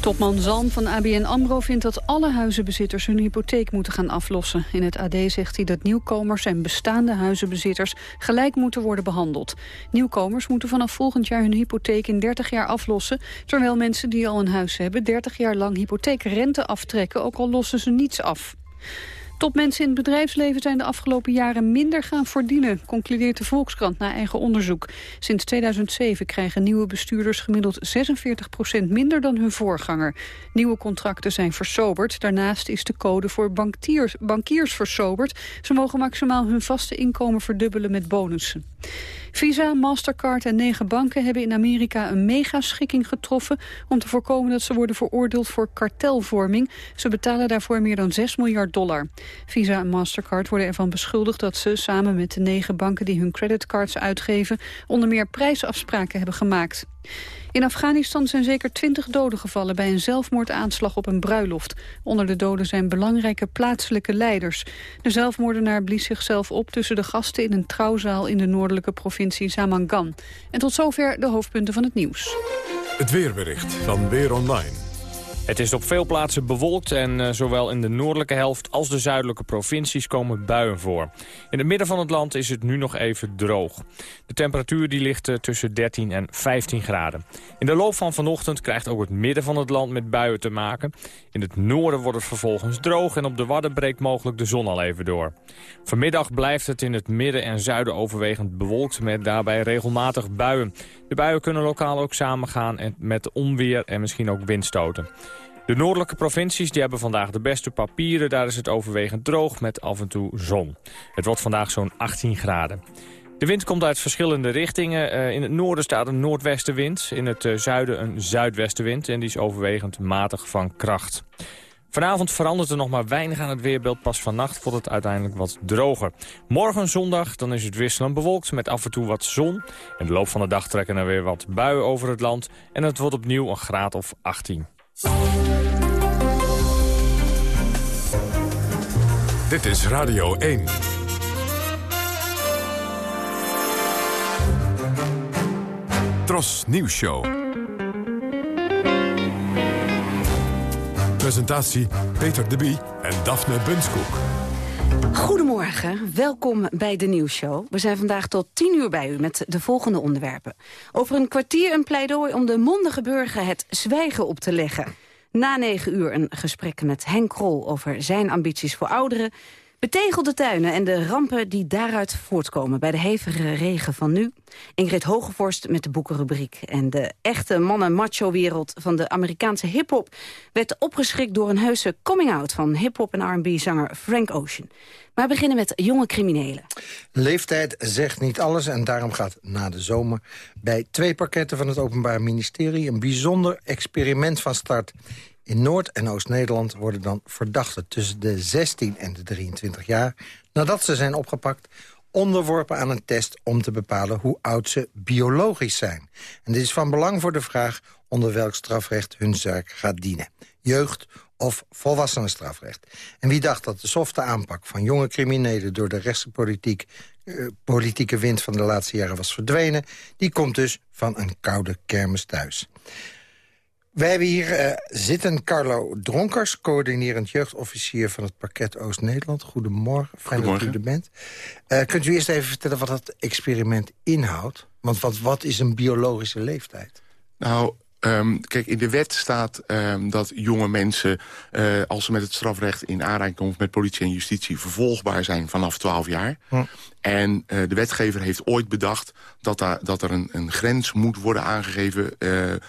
Topman Zalm van ABN AMRO vindt dat alle huizenbezitters hun hypotheek moeten gaan aflossen. In het AD zegt hij dat nieuwkomers en bestaande huizenbezitters gelijk moeten worden behandeld. Nieuwkomers moeten vanaf volgend jaar hun hypotheek in 30 jaar aflossen, terwijl mensen die al een huis hebben 30 jaar lang hypotheekrente aftrekken, ook al lossen ze niets af. Topmensen in het bedrijfsleven zijn de afgelopen jaren minder gaan verdienen, concludeert de Volkskrant na eigen onderzoek. Sinds 2007 krijgen nieuwe bestuurders gemiddeld 46% minder dan hun voorganger. Nieuwe contracten zijn versoberd. Daarnaast is de code voor bankiers, bankiers versoberd. Ze mogen maximaal hun vaste inkomen verdubbelen met bonussen. Visa, Mastercard en negen banken hebben in Amerika een megaschikking getroffen... om te voorkomen dat ze worden veroordeeld voor kartelvorming. Ze betalen daarvoor meer dan 6 miljard dollar. Visa en Mastercard worden ervan beschuldigd dat ze samen met de negen banken... die hun creditcards uitgeven, onder meer prijsafspraken hebben gemaakt. In Afghanistan zijn zeker twintig doden gevallen bij een zelfmoordaanslag op een bruiloft. Onder de doden zijn belangrijke plaatselijke leiders. De zelfmoordenaar blies zichzelf op tussen de gasten in een trouwzaal in de noordelijke provincie Samangan. En tot zover de hoofdpunten van het nieuws. Het weerbericht van Weer Online. Het is op veel plaatsen bewolkt en uh, zowel in de noordelijke helft als de zuidelijke provincies komen buien voor. In het midden van het land is het nu nog even droog. De temperatuur die ligt uh, tussen 13 en 15 graden. In de loop van vanochtend krijgt ook het midden van het land met buien te maken. In het noorden wordt het vervolgens droog en op de Wadden breekt mogelijk de zon al even door. Vanmiddag blijft het in het midden en zuiden overwegend bewolkt met daarbij regelmatig buien. De buien kunnen lokaal ook samengaan met onweer en misschien ook windstoten. De noordelijke provincies die hebben vandaag de beste papieren. Daar is het overwegend droog met af en toe zon. Het wordt vandaag zo'n 18 graden. De wind komt uit verschillende richtingen. Uh, in het noorden staat een noordwestenwind. In het uh, zuiden een zuidwestenwind. En die is overwegend matig van kracht. Vanavond verandert er nog maar weinig aan het weerbeeld. Pas vannacht wordt het uiteindelijk wat droger. Morgen zondag dan is het wisselend bewolkt met af en toe wat zon. In de loop van de dag trekken er weer wat buien over het land. En het wordt opnieuw een graad of 18. Dit is Radio 1. Tros Nieuws Show. Presentatie Peter de Bie en Daphne Bunskoek. Goedemorgen, welkom bij de nieuwsshow. We zijn vandaag tot 10 uur bij u met de volgende onderwerpen. Over een kwartier een pleidooi om de mondige burger het zwijgen op te leggen. Na 9 uur een gesprek met Henk Krol over zijn ambities voor ouderen. Betegelde tuinen en de rampen die daaruit voortkomen... bij de hevige regen van nu. Ingrid Hogevorst met de boekenrubriek. En de echte mannen-macho-wereld van de Amerikaanse hiphop... werd opgeschrikt door een heuse coming-out... van hiphop en R&B-zanger Frank Ocean. Maar we beginnen met jonge criminelen. Leeftijd zegt niet alles en daarom gaat na de zomer... bij twee pakketten van het Openbaar Ministerie... een bijzonder experiment van start... In Noord- en Oost-Nederland worden dan verdachten tussen de 16 en de 23 jaar... nadat ze zijn opgepakt, onderworpen aan een test om te bepalen hoe oud ze biologisch zijn. En dit is van belang voor de vraag onder welk strafrecht hun zaak gaat dienen. Jeugd of volwassenenstrafrecht. En wie dacht dat de softe aanpak van jonge criminelen... door de rechtse politiek, eh, politieke wind van de laatste jaren was verdwenen... die komt dus van een koude kermis thuis. Wij hebben hier uh, zitten Carlo Dronkers, coördinerend jeugdofficier van het parket Oost-Nederland. Goedemorgen, fijn dat u er bent. Uh, kunt u eerst even vertellen wat dat experiment inhoudt? Want wat, wat is een biologische leeftijd? Nou, Um, kijk, in de wet staat um, dat jonge mensen, uh, als ze met het strafrecht in aanraking komen met politie en justitie, vervolgbaar zijn vanaf 12 jaar. Hm. En uh, de wetgever heeft ooit bedacht dat, daar, dat er een, een grens moet worden aangegeven uh, eh,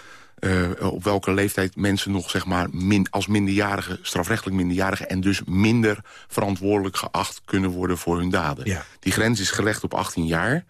op welke leeftijd mensen nog zeg maar, min, als minderjarige, strafrechtelijk minderjarige... en dus minder verantwoordelijk geacht kunnen worden voor hun daden. Die grens is gelegd op 18 jaar.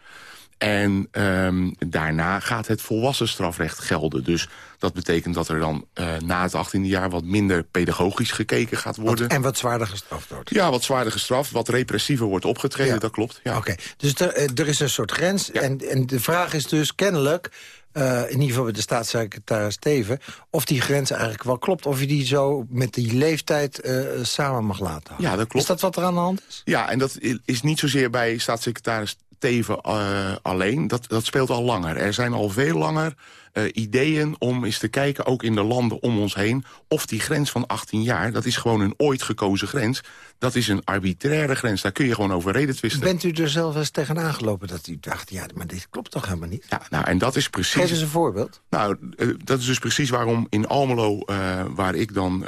En um, daarna gaat het volwassen strafrecht gelden. Dus dat betekent dat er dan uh, na het 18e jaar wat minder pedagogisch gekeken gaat worden. Wat, en wat zwaarder gestraft wordt. Ja, wat zwaarder gestraft, wat repressiever wordt opgetreden, dat klopt. Ja. Oké, dus er, eh, er is een soort grens. En, en de vraag is dus kennelijk... Uh, in ieder geval bij de staatssecretaris Steven... of die grens eigenlijk wel klopt. Of je die zo met die leeftijd uh, samen mag laten houden. Ja, dat klopt. Is dat wat er aan de hand is? Ja, en dat is niet zozeer bij staatssecretaris Teven uh, alleen. Dat, dat speelt al langer. Er zijn al veel langer uh, ideeën om eens te kijken, ook in de landen om ons heen... of die grens van 18 jaar, dat is gewoon een ooit gekozen grens... dat is een arbitraire grens, daar kun je gewoon over reden twisten. Bent u er zelf eens tegenaan gelopen dat u dacht... ja, maar dit klopt toch helemaal niet? Ja, nou, en dat is precies... Geef eens een voorbeeld. Nou, uh, dat is dus precies waarom in Almelo, uh, waar ik dan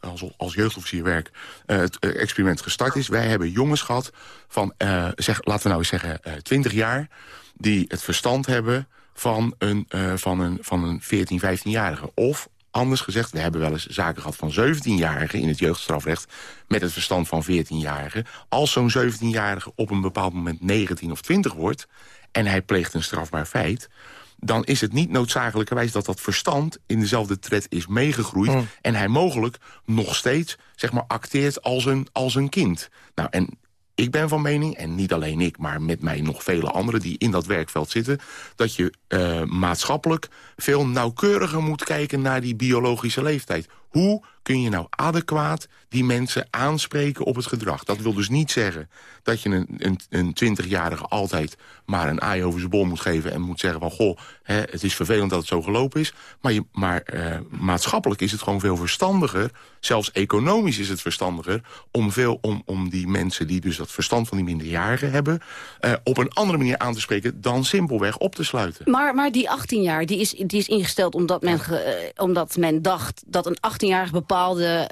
als, als jeugdofficier werk... het experiment gestart is. Wij hebben jongens gehad van, zeg, laten we nou eens zeggen, 20 jaar... die het verstand hebben van een, uh, van een, van een 14, 15-jarige. Of anders gezegd, we hebben wel eens zaken gehad van 17-jarigen... in het jeugdstrafrecht met het verstand van 14-jarigen. Als zo'n 17-jarige op een bepaald moment 19 of 20 wordt... en hij pleegt een strafbaar feit dan is het niet noodzakelijkerwijs dat dat verstand in dezelfde tred is meegegroeid... Mm. en hij mogelijk nog steeds zeg maar, acteert als een, als een kind. Nou, en ik ben van mening, en niet alleen ik, maar met mij nog vele anderen... die in dat werkveld zitten, dat je uh, maatschappelijk veel nauwkeuriger moet kijken... naar die biologische leeftijd. Hoe kun je nou adequaat die mensen aanspreken op het gedrag? Dat wil dus niet zeggen dat je een, een, een 20-jarige altijd maar een aai over zijn bol moet geven... en moet zeggen van, goh, hè, het is vervelend dat het zo gelopen is. Maar, je, maar uh, maatschappelijk is het gewoon veel verstandiger... zelfs economisch is het verstandiger... om, veel, om, om die mensen die dus dat verstand van die minderjarigen hebben... Uh, op een andere manier aan te spreken dan simpelweg op te sluiten. Maar, maar die 18 jaar, die is, die is ingesteld omdat men, ge, uh, omdat men dacht... dat een 18-jarige bepaalde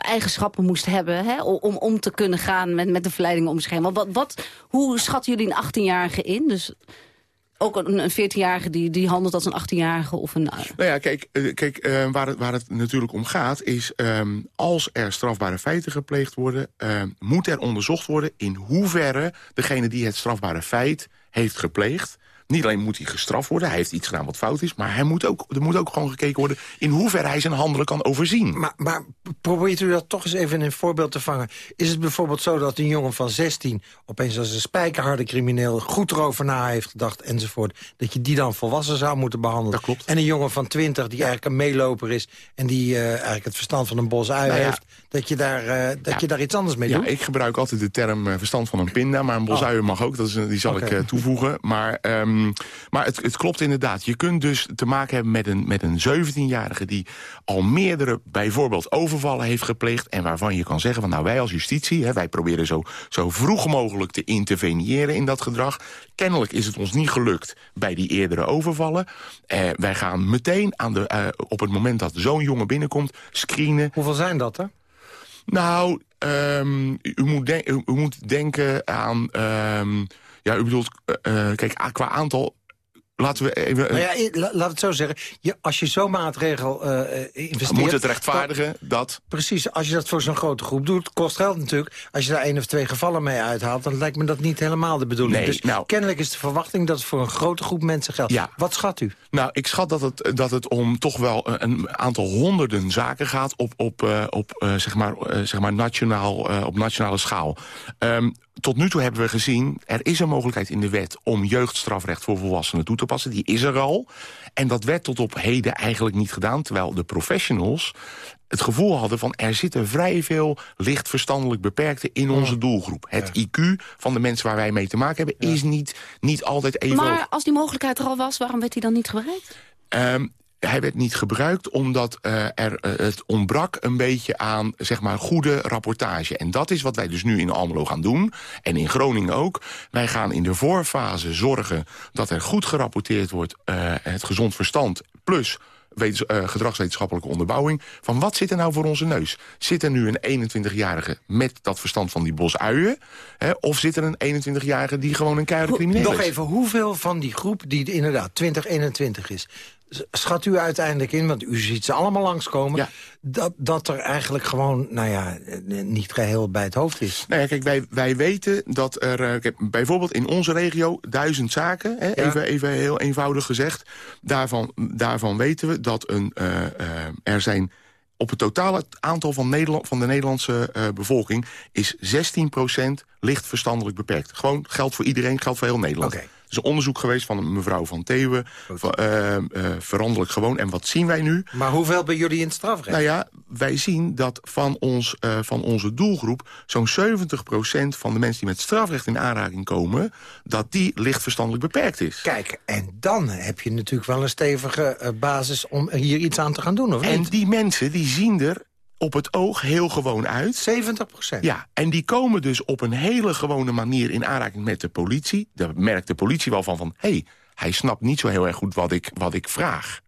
eigenschappen moest hebben... Hè, om, om te kunnen gaan met, met de verleiding om zich heen. Wat, wat, hoe schatten jullie een 18-jarige in? Dus ook een, een 14-jarige die, die handelt als een 18-jarige of een... Nou ja, kijk, kijk waar, het, waar het natuurlijk om gaat is... Um, als er strafbare feiten gepleegd worden... Uh, moet er onderzocht worden in hoeverre degene die het strafbare feit heeft gepleegd... Niet alleen moet hij gestraft worden, hij heeft iets gedaan wat fout is... maar hij moet ook, er moet ook gewoon gekeken worden in hoeverre hij zijn handelen kan overzien. Maar, maar probeert u dat toch eens even in een voorbeeld te vangen. Is het bijvoorbeeld zo dat een jongen van 16 opeens als een spijkerharde crimineel... goed erover na heeft gedacht enzovoort... dat je die dan volwassen zou moeten behandelen? Dat klopt. En een jongen van 20 die eigenlijk een meeloper is... en die uh, eigenlijk het verstand van een bos ui nou ja. heeft... dat, je daar, uh, dat ja. je daar iets anders mee ja, doet? ik gebruik altijd de term uh, verstand van een pinda... maar een bos ui mag ook, dat is, die zal okay. ik toevoegen. Maar... Um, maar het, het, klopt inderdaad. Je kunt dus te maken hebben met een, met een 17-jarige... die al meerdere bijvoorbeeld overvallen heeft gepleegd... en waarvan je kan zeggen van nou wij als justitie... Hè, wij proberen zo, zo vroeg mogelijk te interveneren in dat gedrag. Kennelijk is het ons niet gelukt bij die eerdere overvallen. Eh, wij gaan meteen aan de, uh, op het moment dat zo'n jongen binnenkomt screenen. Hoeveel zijn dat er? Nou, um, u, moet u, moet denken aan... Um, ja, u bedoelt, uh, kijk, qua aantal Laten we even... Nou ja, laat het zo zeggen. Je, als je zo'n maatregel uh, investeert... Moet het rechtvaardigen dan, dat... Precies, als je dat voor zo'n grote groep doet, kost geld natuurlijk. Als je daar één of twee gevallen mee uithaalt... dan lijkt me dat niet helemaal de bedoeling. Nee, dus nou, kennelijk is de verwachting dat het voor een grote groep mensen geldt. Ja. Wat schat u? Nou, ik schat dat het, dat het om toch wel een aantal honderden zaken gaat... op, op, uh, op, zeg maar, zeg maar nationaal, op nationale schaal. Um, tot nu toe hebben we gezien, er is een mogelijkheid in de wet... om jeugdstrafrecht voor volwassenen toe te passen. Die is er al. En dat werd tot op heden eigenlijk niet gedaan... terwijl de professionals het gevoel hadden van... er zitten vrij veel licht verstandelijk beperkten in onze doelgroep. Het ja. IQ van de mensen waar wij mee te maken hebben... Ja. is niet, niet altijd even... Maar als die mogelijkheid er al was, waarom werd die dan niet gebruikt? Um, hij werd niet gebruikt omdat uh, er, uh, het ontbrak een beetje aan zeg maar, goede rapportage. En dat is wat wij dus nu in Almelo gaan doen. En in Groningen ook. Wij gaan in de voorfase zorgen dat er goed gerapporteerd wordt... Uh, het gezond verstand plus wetens, uh, gedragswetenschappelijke onderbouwing... van wat zit er nou voor onze neus? Zit er nu een 21-jarige met dat verstand van die bosuien? Hè, of zit er een 21-jarige die gewoon een keiharde crimineel is? Nog even, hoeveel van die groep die inderdaad 2021 is schat u uiteindelijk in, want u ziet ze allemaal langskomen... Dat, dat er eigenlijk gewoon, nou ja, niet geheel bij het hoofd is. Nou ja, kijk, wij, wij weten dat er uh, kijk, bijvoorbeeld in onze regio duizend zaken... Hè, even, even heel eenvoudig gezegd, daarvan, daarvan weten we dat een, uh, uh, er zijn op het totale aantal van, Nederland, van de Nederlandse uh, bevolking... is 16% licht verstandelijk beperkt. Gewoon geldt voor iedereen, geldt voor heel Nederland. Okay. Is een onderzoek geweest van mevrouw Van Theeuwen. Uh, uh, veranderlijk gewoon. En wat zien wij nu? Maar hoeveel bij jullie in het strafrecht? Nou ja, wij zien dat van, ons, uh, van onze doelgroep... zo'n 70% van de mensen die met strafrecht in aanraking komen... dat die licht verstandelijk beperkt is. Kijk, en dan heb je natuurlijk wel een stevige basis... om hier iets aan te gaan doen, of En niet? die mensen die zien er op het oog heel gewoon uit. 70 procent? Ja, en die komen dus op een hele gewone manier in aanraking met de politie. Daar merkt de politie wel van van... hé, hey, hij snapt niet zo heel erg goed wat ik, wat ik vraag.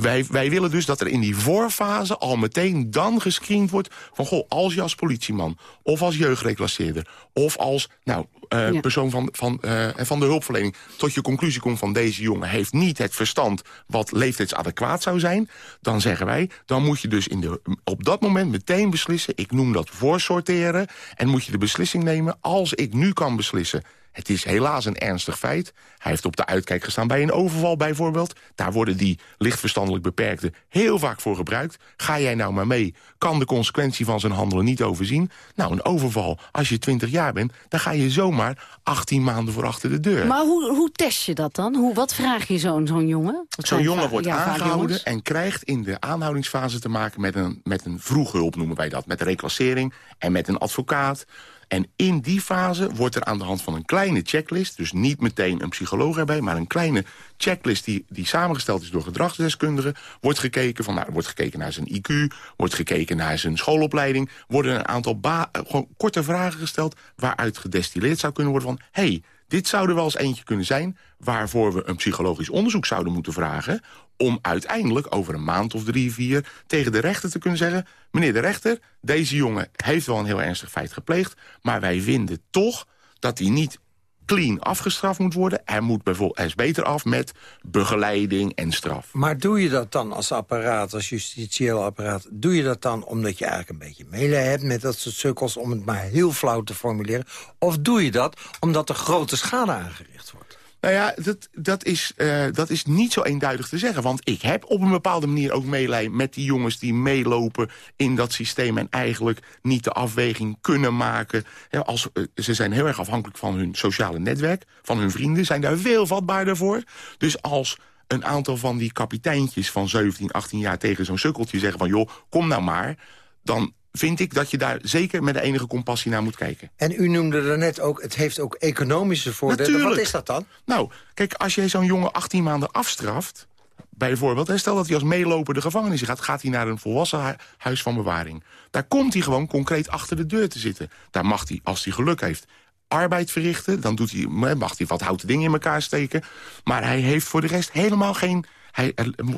Wij, wij willen dus dat er in die voorfase al meteen dan gescreend wordt... van goh, als je als politieman of als jeugdreclasseerder... of als nou, uh, ja. persoon van, van, uh, van de hulpverlening... tot je conclusie komt van deze jongen heeft niet het verstand... wat leeftijdsadequaat zou zijn... dan zeggen wij, dan moet je dus in de, op dat moment meteen beslissen... ik noem dat voorsorteren... en moet je de beslissing nemen als ik nu kan beslissen... Het is helaas een ernstig feit. Hij heeft op de uitkijk gestaan bij een overval bijvoorbeeld. Daar worden die lichtverstandelijk beperkten heel vaak voor gebruikt. Ga jij nou maar mee? Kan de consequentie van zijn handelen niet overzien? Nou, een overval, als je 20 jaar bent... dan ga je zomaar 18 maanden voor achter de deur. Maar hoe, hoe test je dat dan? Hoe, wat vraag je zo'n zo'n jongen? Zo'n jongen wordt ja, aangehouden en krijgt in de aanhoudingsfase te maken... met een, met een vroeghulp, noemen wij dat. Met reclassering en met een advocaat... En in die fase wordt er aan de hand van een kleine checklist... dus niet meteen een psycholoog erbij... maar een kleine checklist die, die samengesteld is door gedragsdeskundigen... wordt gekeken, van, nou, wordt gekeken naar zijn IQ... wordt gekeken naar zijn schoolopleiding... worden een aantal gewoon korte vragen gesteld... waaruit gedestilleerd zou kunnen worden van... hey, dit zou er wel eens eentje kunnen zijn... waarvoor we een psychologisch onderzoek zouden moeten vragen... om uiteindelijk over een maand of drie, vier... tegen de rechter te kunnen zeggen... meneer de rechter, deze jongen heeft wel een heel ernstig feit gepleegd... maar wij vinden toch dat hij niet clean afgestraft moet worden. Hij, moet bijvoorbeeld, beter af met begeleiding en straf. Maar doe je dat dan als apparaat, als justitieel apparaat... doe je dat dan omdat je eigenlijk een beetje meelij hebt met dat soort sukkels... om het maar heel flauw te formuleren? Of doe je dat omdat er grote schade aangericht wordt? Nou ja, dat, dat, is, uh, dat is niet zo eenduidig te zeggen. Want ik heb op een bepaalde manier ook meelij met die jongens die meelopen in dat systeem... en eigenlijk niet de afweging kunnen maken. Als, uh, ze zijn heel erg afhankelijk van hun sociale netwerk, van hun vrienden... zijn daar veel vatbaarder voor. Dus als een aantal van die kapiteintjes van 17, 18 jaar tegen zo'n sukkeltje zeggen van... joh, kom nou maar, dan vind ik dat je daar zeker met de enige compassie naar moet kijken. En u noemde er net ook, het heeft ook economische voordelen. Natuurlijk. Wat is dat dan? Nou, kijk, als jij zo'n jongen 18 maanden afstraft... bijvoorbeeld, en stel dat hij als meeloper de gevangenis gaat... gaat hij naar een volwassen hu huis van bewaring. Daar komt hij gewoon concreet achter de deur te zitten. Daar mag hij, als hij geluk heeft, arbeid verrichten. Dan doet hij, mag hij wat houten dingen in elkaar steken. Maar hij heeft voor de rest helemaal geen... Hij,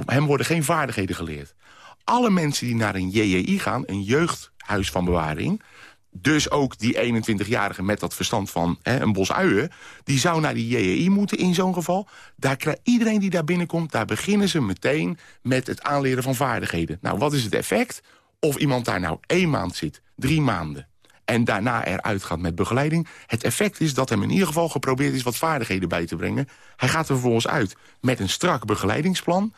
hem worden geen vaardigheden geleerd alle mensen die naar een JJI gaan, een jeugdhuis van bewaring... dus ook die 21-jarige met dat verstand van hè, een bos uien... die zou naar die JJI moeten in zo'n geval. Daar krijgt iedereen die daar binnenkomt, daar beginnen ze meteen... met het aanleren van vaardigheden. Nou, wat is het effect? Of iemand daar nou één maand zit, drie maanden en daarna eruit gaat met begeleiding. Het effect is dat hem in ieder geval geprobeerd is wat vaardigheden bij te brengen. Hij gaat er vervolgens uit met een strak begeleidingsplan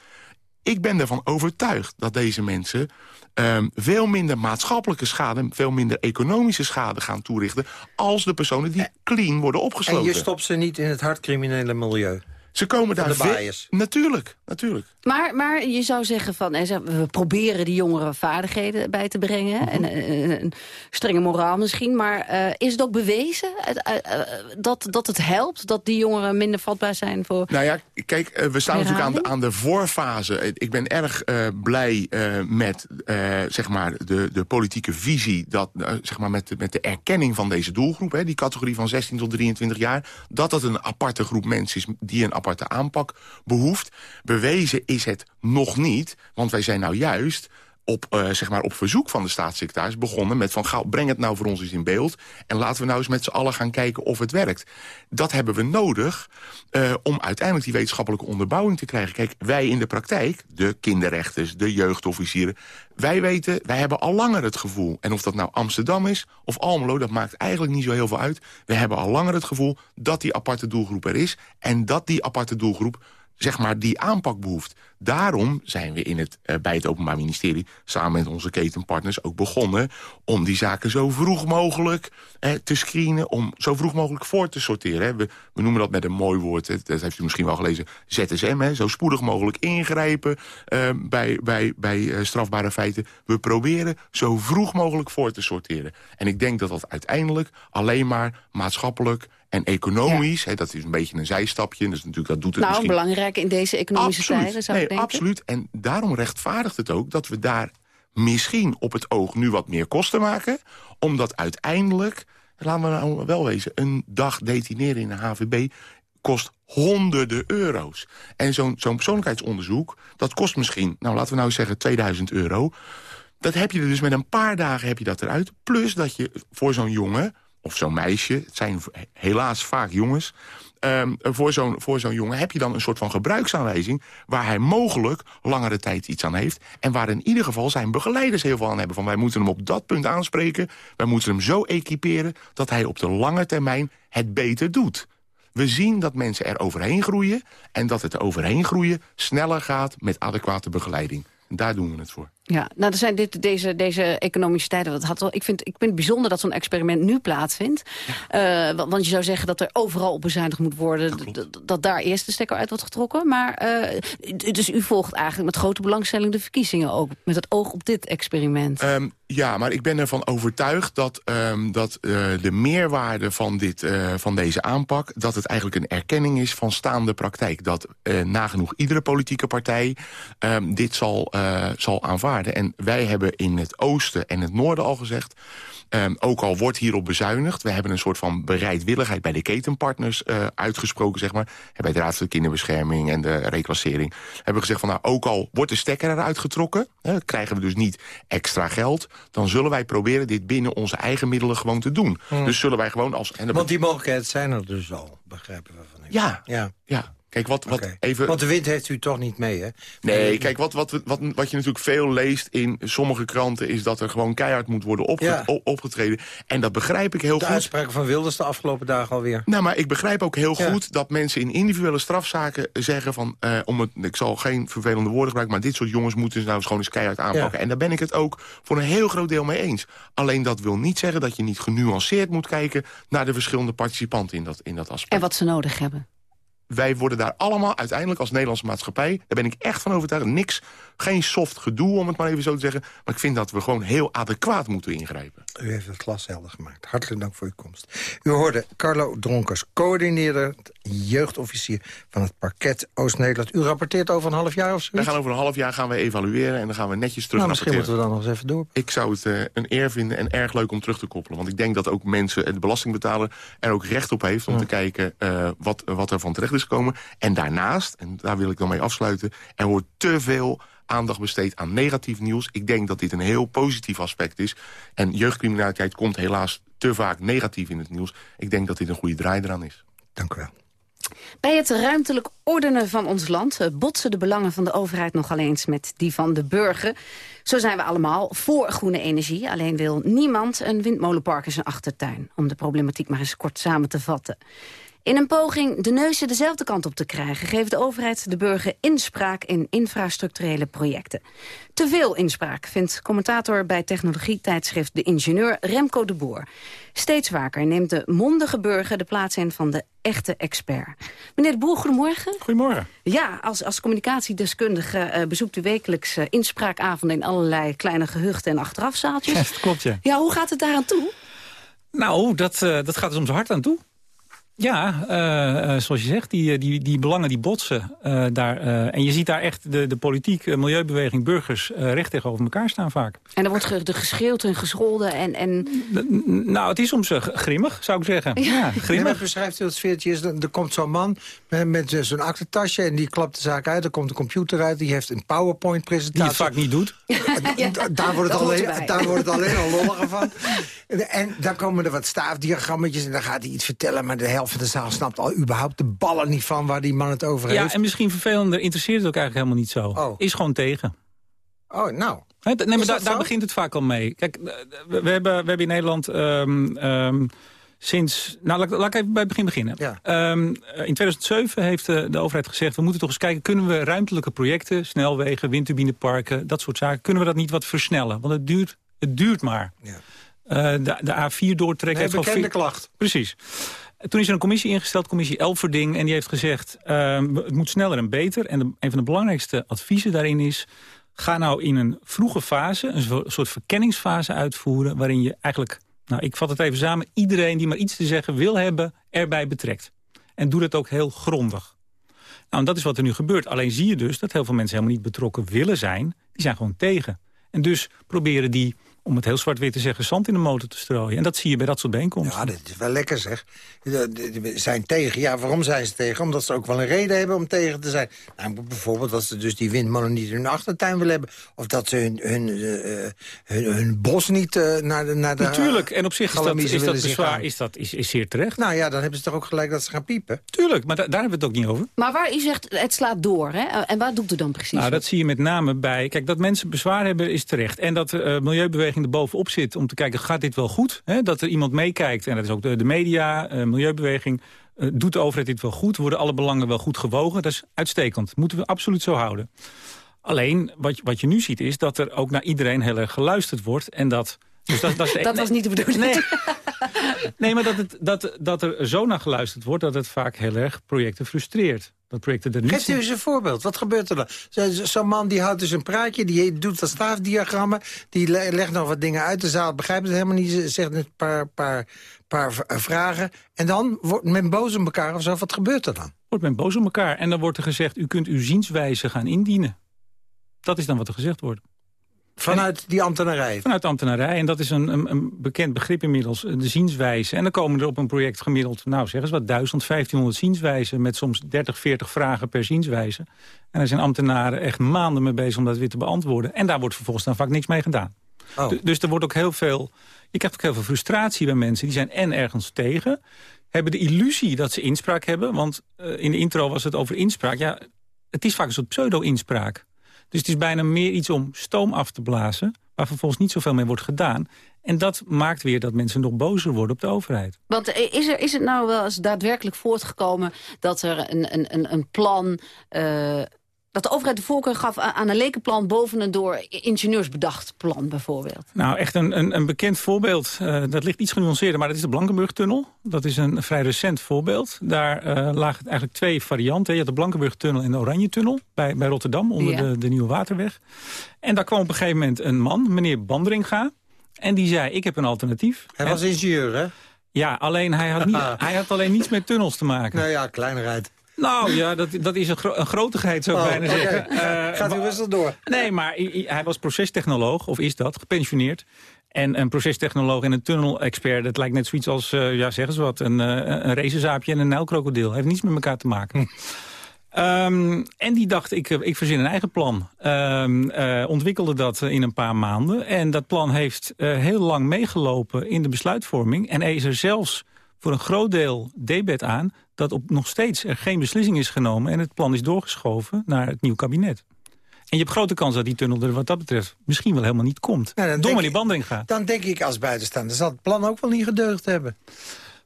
ik ben ervan overtuigd dat deze mensen um, veel minder maatschappelijke schade... veel minder economische schade gaan toerichten... als de personen die clean worden opgesloten. En je stopt ze niet in het hardcriminele milieu? Ze komen daar... De Natuurlijk, natuurlijk. Maar, maar je zou zeggen van, we proberen die jongeren vaardigheden bij te brengen. Mm -hmm. en, een strenge moraal misschien. Maar uh, is het ook bewezen uh, uh, dat, dat het helpt? Dat die jongeren minder vatbaar zijn voor... Nou ja, kijk, we staan natuurlijk aan de, aan de voorfase. Ik ben erg blij met zeg maar de, de politieke visie... Dat, zeg maar met, de, met de erkenning van deze doelgroep. Hè, die categorie van 16 tot 23 jaar. Dat dat een aparte groep mensen is die een aparte aanpak behoeft. Bewezen is het nog niet, want wij zijn nou juist op, uh, zeg maar op verzoek van de staatssecretaris begonnen met van... Breng het nou voor ons eens in beeld en laten we nou eens met z'n allen gaan kijken of het werkt. Dat hebben we nodig uh, om uiteindelijk die wetenschappelijke onderbouwing te krijgen. Kijk, wij in de praktijk, de kinderrechters, de jeugdofficieren... wij weten, wij hebben al langer het gevoel... en of dat nou Amsterdam is of Almelo, dat maakt eigenlijk niet zo heel veel uit... we hebben al langer het gevoel dat die aparte doelgroep er is... en dat die aparte doelgroep zeg maar, die aanpak behoeft. Daarom zijn we in het, uh, bij het Openbaar Ministerie... samen met onze ketenpartners ook begonnen... om die zaken zo vroeg mogelijk eh, te screenen... om zo vroeg mogelijk voor te sorteren. Hè. We, we, noemen dat met een mooi woord, hè. dat heeft u misschien wel gelezen... ZSM, hè. zo spoedig mogelijk ingrijpen uh, bij, bij, bij strafbare feiten. We proberen zo vroeg mogelijk voor te sorteren. En ik denk dat dat uiteindelijk alleen maar maatschappelijk en economisch, ja. dat is een beetje een zijstapje. Dus natuurlijk, dat doet het nou, misschien... belangrijk in deze economische absoluut. tijden, zou nee, Absoluut. En daarom rechtvaardigt het ook dat we daar misschien op het oog nu wat meer kosten maken. Omdat uiteindelijk, laten we nou wel wezen... een dag detineren in de HVB kost honderden euro's. En zo'n zo'n persoonlijkheidsonderzoek, dat kost misschien... nou, laten we nou zeggen 2000 euro... Dat heb je er dus met een paar dagen heb je dat eruit. Plus dat je voor zo'n jongen of zo'n meisje, het zijn helaas vaak jongens... Um, voor zo'n jongen heb je dan een soort van gebruiksaanwijzing... waar hij mogelijk langere tijd iets aan heeft... en waar in ieder geval zijn begeleiders heel veel aan hebben. Van wij moeten hem op dat punt aanspreken... wij moeten hem zo equiperen dat hij op de lange termijn het beter doet. We zien dat mensen er overheen groeien... en dat het overheen groeien sneller gaat met adequate begeleiding. Daar doen we het voor. Ja, nou, er zijn dit, deze, deze economische tijden. Dat had wel, ik, vind, ik vind het bijzonder dat zo'n experiment nu plaatsvindt. Ja. Uh, want je zou zeggen dat er overal op bezuinigd moet worden. Dat, dat daar eerst de stekker uit wordt getrokken. Maar, uh, dus u volgt eigenlijk met grote belangstelling de verkiezingen ook. Met het oog op dit experiment. Um, ja, maar ik ben ervan overtuigd dat, um, dat uh, de meerwaarde van, dit, van deze aanpak... dat het eigenlijk een erkenning is van staande praktijk. Dat nagenoeg iedere politieke partij um, dit zal, zal aanvaarden. En wij hebben in het oosten en het noorden al gezegd... Um, ook al wordt hierop bezuinigd... we hebben een soort van bereidwilligheid bij de ketenpartners uh, uitgesproken... zeg maar. En bij de Raad voor de Kinderbescherming en de reclassering... hebben we gezegd van nou, ook al wordt de stekker eruit getrokken... Hè, krijgen we dus niet extra geld... dan zullen wij proberen dit binnen onze eigen middelen gewoon te doen. Hmm. Dus zullen wij gewoon als... En Want die mogelijkheden zijn er dus al, begrijpen we van. Ja, ja, ja. Kijk, wat, wat okay. even... Want de wind heeft u toch niet mee, hè? Nee, kijk, wat, wat, wat, wat je natuurlijk veel leest in sommige kranten... is dat er gewoon keihard moet worden opge ja. opgetreden. En dat begrijp ik heel de goed. De uitspraken van Wilders de afgelopen dagen alweer. Nou, maar ik begrijp ook heel ja. goed dat mensen in individuele strafzaken zeggen van... Uh, om het, ik zal geen vervelende woorden gebruiken... maar dit soort jongens moeten ze nou eens gewoon eens keihard aanpakken. Ja. En daar ben ik het ook voor een heel groot deel mee eens. Alleen dat wil niet zeggen dat je niet genuanceerd moet kijken... naar de verschillende participanten in dat, in dat aspect. En wat ze nodig hebben wij worden daar allemaal uiteindelijk als Nederlandse maatschappij... daar ben ik echt van overtuigd, niks, geen soft gedoe om het maar even zo te zeggen... maar ik vind dat we gewoon heel adequaat moeten ingrijpen. U heeft het glas helder gemaakt. Hartelijk dank voor uw komst. U hoorde Carlo Dronkers, coördineerder, jeugdofficier van het parket Oost-Nederland. U rapporteert over een half jaar of zo? We gaan over een half jaar gaan we evalueren en dan gaan we netjes terug nou, misschien moeten we dan nog eens even door. Ik zou het uh, een eer vinden en erg leuk om terug te koppelen. Want ik denk dat ook mensen, de belastingbetaler, er ook recht op heeft... om ja. te kijken uh, wat, wat er van terecht is gekomen. En daarnaast, en daar wil ik dan mee afsluiten... er wordt te veel aandacht besteed aan negatief nieuws. Ik denk dat dit een heel positief aspect is. En jeugdcriminaliteit komt helaas te vaak negatief in het nieuws. Ik denk dat dit een goede draai eraan is. Dank u wel. Bij het ruimtelijk ordenen van ons land botsen de belangen van de overheid nogal eens met die van de burger. Zo zijn we allemaal voor groene energie. Alleen wil niemand een windmolenpark in zijn achtertuin. Om de problematiek maar eens kort samen te vatten. In een poging de neuzen dezelfde kant op te krijgen... geeft de overheid de burger inspraak in infrastructurele projecten. Te veel inspraak, vindt commentator bij technologietijdschrift De Ingenieur Remco de Boer. Steeds vaker neemt de mondige burger de plaats in van de echte expert. Meneer de Boer, goedemorgen. Goedemorgen. Ja, als, als communicatiedeskundige uh, bezoekt u wekelijks uh, inspraakavonden... in allerlei kleine gehuchten en achterafzaaltjes. Ja, [laughs] dat klopt, ja. Ja, hoe gaat het daaraan toe? Nou, dat, uh, dat gaat om zijn hart aan toe. Ja, uh, zoals je zegt, die, die, die belangen die botsen uh, daar. Uh, en je ziet daar echt de, de politiek, milieubeweging, burgers recht tegenover elkaar staan vaak. En er wordt ge geschreeuwd en gescholden en... en... nou, het is soms grimmig, zou ik zeggen. Ja, ja grimmig. Ja, beschrijft u het sfeertje is, er komt zo'n man met, met zo'n aktentasje en die klapt de zaak uit. Er komt een computer uit, die heeft een PowerPoint-presentatie. Die het vaak niet doet. [laughs] daar, wordt het alleen, daar wordt het alleen al [laughs] lolliger van. En dan komen er wat staafdiagrammetjes en dan gaat hij iets vertellen... maar de helft van de zaal snapt al überhaupt de ballen niet van... waar die man het over heeft. Ja, en misschien vervelender interesseert het ook eigenlijk helemaal niet zo. Oh. Is gewoon tegen. Oh, nou. nee, maar daar begint het vaak al mee. Kijk, we hebben, we hebben in Nederland... Um, um, sinds... Nou, laat, laat, ik even bij het begin beginnen. Ja. Um, in 2007 heeft de, de, overheid gezegd... we moeten toch eens kijken, kunnen we ruimtelijke projecten... snelwegen, windturbineparken, dat soort zaken... kunnen we dat niet wat versnellen? Want het duurt, het duurt maar. Ja. Uh, de, de A4 doortrekken... Nee, bekende klacht. Precies. Toen is er een commissie ingesteld, commissie Elverding... en die heeft gezegd, uh, het moet sneller en beter. En een van de belangrijkste adviezen daarin is... ga nou in een vroege fase, een soort verkenningsfase uitvoeren... waarin je eigenlijk, nou ik vat het even samen... iedereen die maar iets te zeggen wil hebben, erbij betrekt. En doe dat ook heel grondig. Nou, en dat is wat er nu gebeurt. Alleen zie je dus dat heel veel mensen helemaal niet betrokken willen zijn. Die zijn gewoon tegen. En dus proberen die om het heel zwart-wit te zeggen, zand in de motor te strooien. En dat zie je bij dat soort bijeenkomsten. Ja, dat is wel lekker zeg. Ze zijn tegen. Ja, waarom zijn ze tegen? Omdat ze ook wel een reden hebben om tegen te zijn. Nou, bijvoorbeeld dat ze dus die windmolen niet in hun achtertuin willen hebben. Of dat ze hun, hun, uh, hun, hun, bos niet uh, naar de naar de Natuurlijk, en op zich is dat, is dat bezwaar is, dat, is, is zeer terecht. Nou ja, dan hebben ze toch ook gelijk dat ze gaan piepen? Tuurlijk, maar da daar hebben we het ook niet over. Maar waar u zegt, het slaat door, hè? En waar doet u dan precies? Nou, dat zie je met name bij... Kijk, dat mensen bezwaar hebben is terecht. En dat uh, milieubeweging er bovenop zit om te kijken, gaat dit wel goed? Hè? Dat er iemand meekijkt, en dat is ook de, de media, uh, milieubeweging... Uh, doet de overheid dit wel goed? Worden alle belangen wel goed gewogen? Dat is uitstekend. moeten we absoluut zo houden. Alleen, wat, wat je nu ziet, is dat er ook naar iedereen heel erg geluisterd wordt. En dat... Dus dat, dat, [laughs] dat was niet de bedoeling. Nee, nee maar dat, het, dat, dat er zo naar geluisterd wordt... dat het vaak heel erg projecten frustreert. Dat projecten er niet Geeft u eens een voorbeeld. Wat gebeurt er dan? Zo'n zo man die houdt dus een praatje, die doet dat staafdiagrammen... die legt nog wat dingen uit. De zaal begrijpt het helemaal niet, zegt een paar, paar, paar vragen. En dan wordt men boos op elkaar of zo. Wat gebeurt er dan? Wordt men boos op elkaar. En dan wordt er gezegd, u kunt uw zienswijze gaan indienen. Dat is dan wat er gezegd wordt. Vanuit die ambtenarij? Vanuit de ambtenarij. En dat is een, een, een, bekend begrip inmiddels, de zienswijze. En dan komen er op een project gemiddeld, nou zeg eens wat, 1000, 1500 zienswijzen... met soms 30, 40 vragen per zienswijze. En daar zijn ambtenaren echt maanden mee bezig om dat weer te beantwoorden. En daar wordt vervolgens dan vaak niks mee gedaan. Oh. Dus er wordt ook heel veel... Je krijgt ook heel veel frustratie bij mensen. Die zijn en ergens tegen, hebben de illusie dat ze inspraak hebben. Want uh, in de intro was het over inspraak. Ja, het is vaak een soort pseudo-inspraak. Dus het is bijna meer iets om stoom af te blazen... waar vervolgens niet zoveel mee wordt gedaan. En dat maakt weer dat mensen nog bozer worden op de overheid. Want eh, is, er, is het nou wel eens daadwerkelijk voortgekomen... dat er een, een, een plan uh, dat de overheid de voorkeur gaf aan een lekenplan... boven een door ingenieurs bedacht plan bijvoorbeeld? Nou, echt een, een, een bekend voorbeeld. Uh, dat ligt iets genuanceerder, maar dat is de Blankenburg-tunnel. Dat is een vrij recent voorbeeld. Daar uh, lagen eigenlijk twee varianten. Je had de Blankenburg-tunnel en de Oranje-tunnel... Bij, bij Rotterdam, onder ja. de, de Nieuwe Waterweg. En daar kwam op een gegeven moment een man, meneer Bandringa... en die zei, ik heb een alternatief. Hij was ingenieur, hè? Ja, alleen hij had, niet, [laughs] hij had alleen niets met tunnels te maken. Nou ja, kleinigheid. Nou ja, dat, dat is een, gro een grotigheid, zou ik oh, bijna okay. zeggen. Uh, [laughs] Gaat u rustig door. Nee, maar hij was procestechnoloog, of is dat, gepensioneerd. En een procestechnoloog en een tunnel-expert, dat lijkt net zoiets als, uh, ja zeg eens wat, een, uh, een racezaapje en een nijlkrokodil. Heeft niets met elkaar te maken. Um, en die dacht, ik, ik verzin een eigen plan. Um, uh, ontwikkelde dat in een paar maanden. En dat plan heeft uh, heel lang meegelopen in de besluitvorming. En is er zelfs voor een groot deel debet aan... dat op nog steeds er geen beslissing is genomen... en het plan is doorgeschoven naar het nieuw kabinet. En je hebt grote kans dat die tunnel er wat dat betreft misschien wel helemaal niet komt. Nou, Door die banding gaat. Dan denk ik als buitenstaander, zal het plan ook wel niet gedeugd hebben.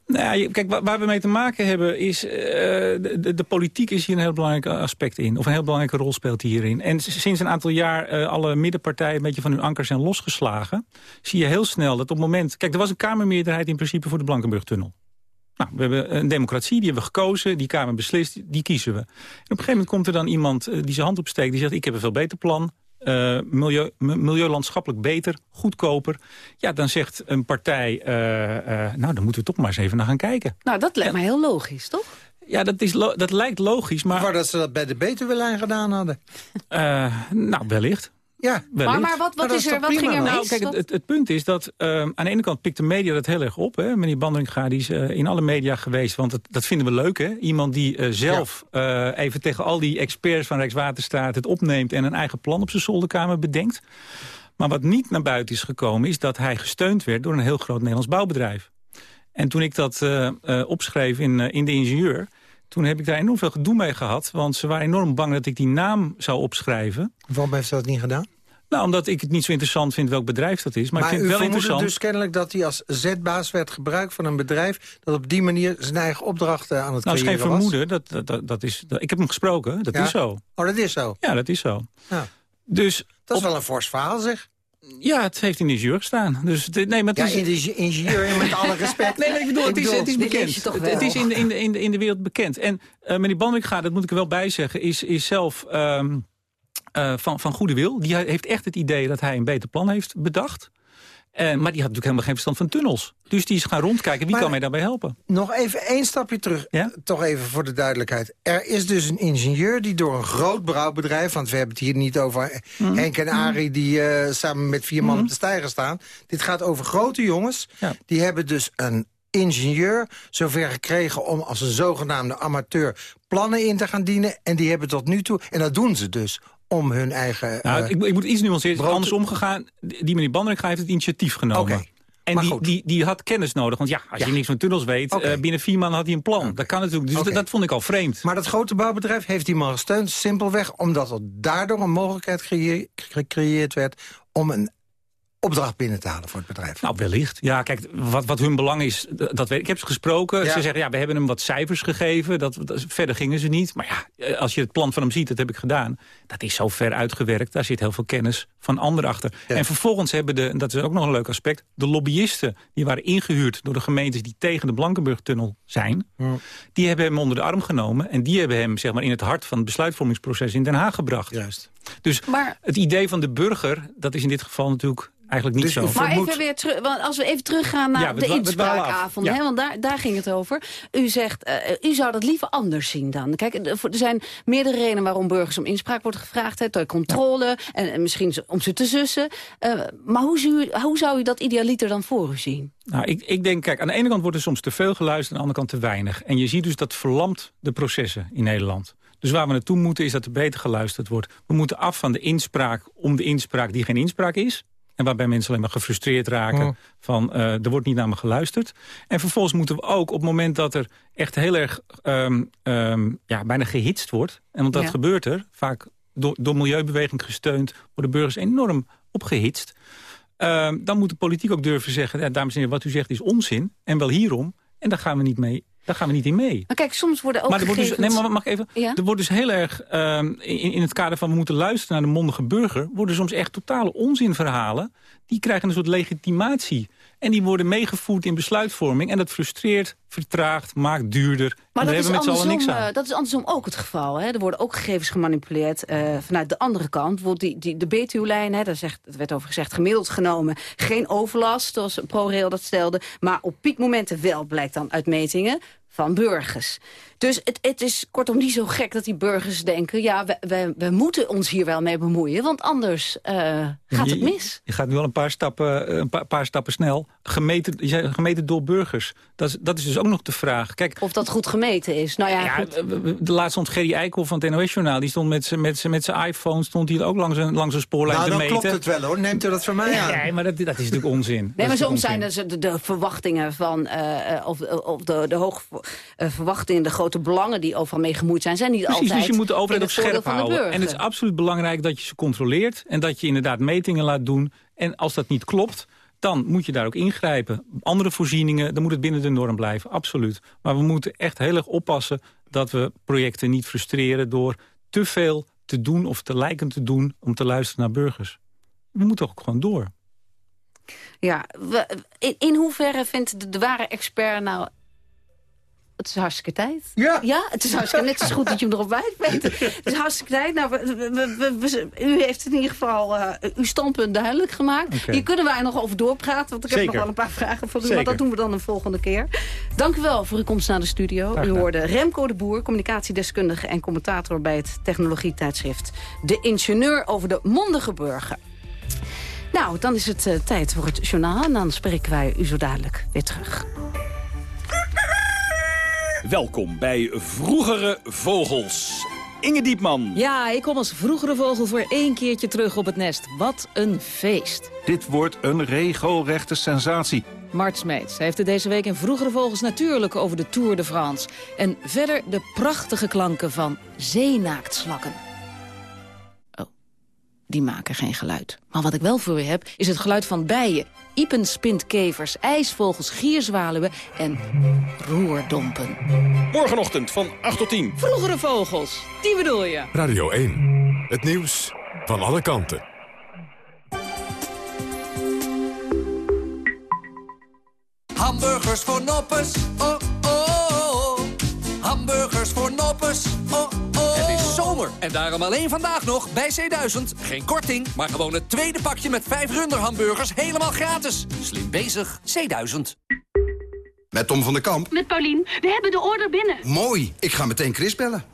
Nou, kijk, waar we mee te maken hebben is... Uh, de, de, politiek is hier een heel belangrijk aspect in. Of een heel belangrijke rol speelt hierin. En sinds een aantal jaar uh, alle middenpartijen... een beetje van hun ankers zijn losgeslagen... zie je heel snel dat op het moment... Kijk, er was een Kamermeerderheid in principe voor de Blankenburg-tunnel. Nou, we hebben een democratie, die hebben we gekozen, die Kamer beslist, die kiezen we. En op een gegeven moment komt er dan iemand uh, die zijn hand opsteekt... die zegt, ik heb een veel beter plan, uh, milieu, milieulandschappelijk beter, goedkoper. Ja, dan zegt een partij, nou, dan moeten we toch maar eens even naar gaan kijken. Nou, dat lijkt mij heel logisch, toch? Ja, dat, is dat lijkt logisch, maar... Waar dat ze dat bij de Betuwe-lijn gedaan hadden? nou, wellicht. Ja, maar, maar wat, wat, is er, wat ging er mis? Nou, kijk, het, het, punt is dat ehm, aan de ene kant pikt de media dat heel erg op. Hè? Meneer Bandringa die is uh, in alle media geweest, want het, dat vinden we leuk. Hè? Iemand die uh, zelf uh, even tegen al die experts van Rijkswaterstaat het opneemt... en een eigen plan op zijn zolderkamer bedenkt. Maar wat niet naar buiten is gekomen... is dat hij gesteund werd door een heel groot Nederlands bouwbedrijf. En toen ik dat opschreef in, in De Ingenieur... Toen heb ik daar enorm veel gedoe mee gehad. Want ze waren enorm bang dat ik die naam zou opschrijven. Waarom heeft ze dat niet gedaan? Nou, omdat ik het niet zo interessant vind welk bedrijf dat is. Maar, ik vind het wel interessant. dus kennelijk dat hij als zetbaas werd gebruikt van een bedrijf... dat op die manier zijn eigen opdrachten aan het nou, creëren was? Nou, is geen vermoeden. Dat, dat, dat, is, dat, ik heb hem gesproken. Dat is zo. Oh, dat is zo? Ja, dat is zo. Ja. Dus dat is wel een fors verhaal, zeg. Ja, het heeft in de ingenieur gestaan. Dus nee, maar het ja, is... in de ingenieur, met alle respect. [laughs] Nee, ik bedoel, het, is, het is bekend. Het, is in de, in, de, in, de, in de wereld bekend. En uh, meneer Bandwijk dat moet ik er wel bij zeggen, is, is zelf... Um, uh, van, van goede wil. Die heeft echt het idee dat hij een beter plan heeft bedacht. Uh, maar die had natuurlijk helemaal geen verstand van tunnels. Dus die is gaan rondkijken. Wie kan mij daarbij helpen? Nog even één stapje terug. Ja? Toch even voor de duidelijkheid. Er is dus een ingenieur die door een groot brouwbedrijf... want we hebben het hier niet over mm. Henk en Arie... die uh, samen met vier man mm. op de stijger staan. Dit gaat over grote jongens. Ja. Die hebben dus een ingenieur zover gekregen om als een zogenaamde amateur plannen in te gaan dienen. En die hebben tot nu toe, en dat doen ze dus, om hun eigen... Nou, uh, ik, ik, moet iets nuanceren. Het is andersom gegaan. Die meneer Bandrink heeft het initiatief genomen. Okay. En die, die, die had kennis nodig. Want ja, als je niks van tunnels weet, okay. uh, binnen vier maanden had hij een plan. Okay. Dat kan natuurlijk. Dus okay. dat, dat, vond ik al vreemd. Maar dat grote bouwbedrijf heeft die man gesteund. Simpelweg omdat er daardoor een mogelijkheid gecreëerd werd... om een opdracht binnen te halen voor het bedrijf? Nou, wellicht. Ja, kijk, wat, wat hun belang is, dat weet ik. Ik heb ze gesproken. Ze zeggen, ja, we hebben hem wat cijfers gegeven. Dat, verder gingen ze niet. Maar ja, eh, als je het plan van hem ziet, dat heb ik gedaan. Dat is zo ver uitgewerkt. Daar zit heel veel kennis van anderen achter. En vervolgens hebben de, dat is ook nog een leuk aspect... de lobbyisten, die waren ingehuurd door de gemeentes... die tegen de Blankenburg-tunnel zijn... die hebben hem onder de arm genomen... en die hebben hem zeg maar, in het hart van het besluitvormingsproces in Den Haag gebracht. Juist. Dus maar, het idee van de burger, dat is in dit geval natuurlijk eigenlijk niet dus zo. Maar even weer terug, want als we even teruggaan naar ja, de inspraakavond, ja. want daar, daar ging het over. U zegt, uh, u zou dat liever anders zien dan. Kijk, er zijn meerdere redenen waarom burgers om inspraak wordt gevraagd. Hè, door controle en, en, misschien om ze te zussen. Uh, maar hoe, u, hoe zou u dat idealiter dan voor u zien? Nou, ik, ik denk, kijk, aan de ene kant wordt er soms te veel geluisterd... aan de andere kant te weinig. En je ziet dus dat verlamt de processen in Nederland. Dus waar we naartoe moeten is dat er beter geluisterd wordt. We moeten af van de inspraak om de inspraak die geen inspraak is. En waarbij mensen alleen maar gefrustreerd raken van uh, er wordt niet naar me geluisterd. En vervolgens moeten we ook op het moment dat er echt heel erg um, um, ja, bijna gehitst wordt. En want dat ja. gebeurt er, vaak door, door milieubeweging gesteund, worden burgers enorm opgehitst. Um, dan moet de politiek ook durven zeggen, ja, dames en heren, wat u zegt is onzin. En wel hierom. En daar gaan we niet mee daar gaan we niet in mee. Maar kijk, soms worden ook maar er gegevens... wordt dus, nee, maar mag even? Ja? Er wordt dus heel erg, um, in, in het kader van we moeten luisteren naar de mondige burger... worden soms echt totale onzinverhalen. Die krijgen een soort legitimatie. En die worden meegevoerd in besluitvorming. En dat frustreert, vertraagt, maakt duurder. Maar dat, is met andersom, niks aan. Uh, dat is andersom ook het geval. Hè? Er worden ook gegevens gemanipuleerd uh, vanuit de andere kant. Bijvoorbeeld die, die, de Betuwe-lijn, daar zegt, er werd over gezegd, gemiddeld genomen. Geen overlast, zoals ProRail dat stelde. Maar op piekmomenten wel, blijkt dan uit metingen van burgers. Dus het, het is kortom niet zo gek dat die burgers denken... ja, we, we, we moeten ons hier wel mee bemoeien, want anders uh, gaat het mis. Je, je, gaat nu al een paar stappen, een paar, paar stappen snel. Gemeten, gemeten door burgers. Dat is, dat is dus ook nog de vraag. Kijk, of dat goed gemeten is. Nou ja, ja de laatste stond Gerry Eikel van het NOS-journaal. Die stond met zijn met met iPhone stond hij ook langs een, langs een spoorlijn nou, te meten. klopt het wel hoor. Neemt u dat van mij aan? Nee, maar dat, dat is natuurlijk onzin. Nee, maar soms zijn er de, de, verwachtingen van... Uh, of, of de, de hoge uh, verwachtingen, de grote belangen die overal mee gemoeid zijn... zijn niet Precies, altijd dus je moet de overheid op scherp houden. En het is absoluut belangrijk dat je ze controleert... en dat je inderdaad metingen laat doen. En als dat niet klopt dan moet je daar ook ingrijpen. Andere voorzieningen, dan moet het binnen de norm blijven, absoluut. Maar we moeten echt heel erg oppassen dat we projecten niet frustreren... door te veel te doen of te lijken te doen om te luisteren naar burgers. We moeten ook gewoon door. Ja, we, in, in hoeverre vindt de, de ware expert nou het is hartstikke tijd. Ja. Ja, het is hartstikke net zo goed dat je hem erop wijst [laughs] Het is hartstikke tijd. Nou, we, we, we, u heeft in ieder geval uh, uw standpunt duidelijk gemaakt. Okay. Hier kunnen wij nog over doorpraten, want ik heb nog wel een paar vragen voor u. Zeker. Maar dat doen we dan een volgende keer. Dank u wel voor uw komst naar de studio. U hoorde Remco de Boer, communicatiedeskundige en commentator bij het technologietijdschrift De Ingenieur over de mondige burger. Nou, dan is het uh, tijd voor het journaal en dan spreken wij u zo dadelijk weer terug. Welkom bij Vroegere Vogels. Inge Diepman. Ja, ik kom als vroegere vogel voor één keertje terug op het nest. Wat een feest. Dit wordt een regelrechte sensatie. Mart Smeets heeft het deze week in Vroegere Vogels natuurlijk over de Tour de France. En verder de prachtige klanken van zeenaaktslakken. Oh, die maken geen geluid. Maar wat ik wel voor u heb, is het geluid van bijen. Iepenspintkevers, ijsvogels, gierzwaluwen en roerdompen. Morgenochtend van 8 tot 10. Vroegere vogels, die bedoel je. Radio 1, het nieuws van alle kanten. Hamburgers voor noppers, oh oh. Hamburgers voor noppers, zomer en daarom alleen vandaag nog bij C1000. Geen korting, maar gewoon het tweede pakje met 5 runderhamburgers helemaal gratis. Slim bezig, C1000. Met Tom van der Kamp. Met Paulien. We hebben de order binnen. Mooi. Ik ga meteen Chris bellen.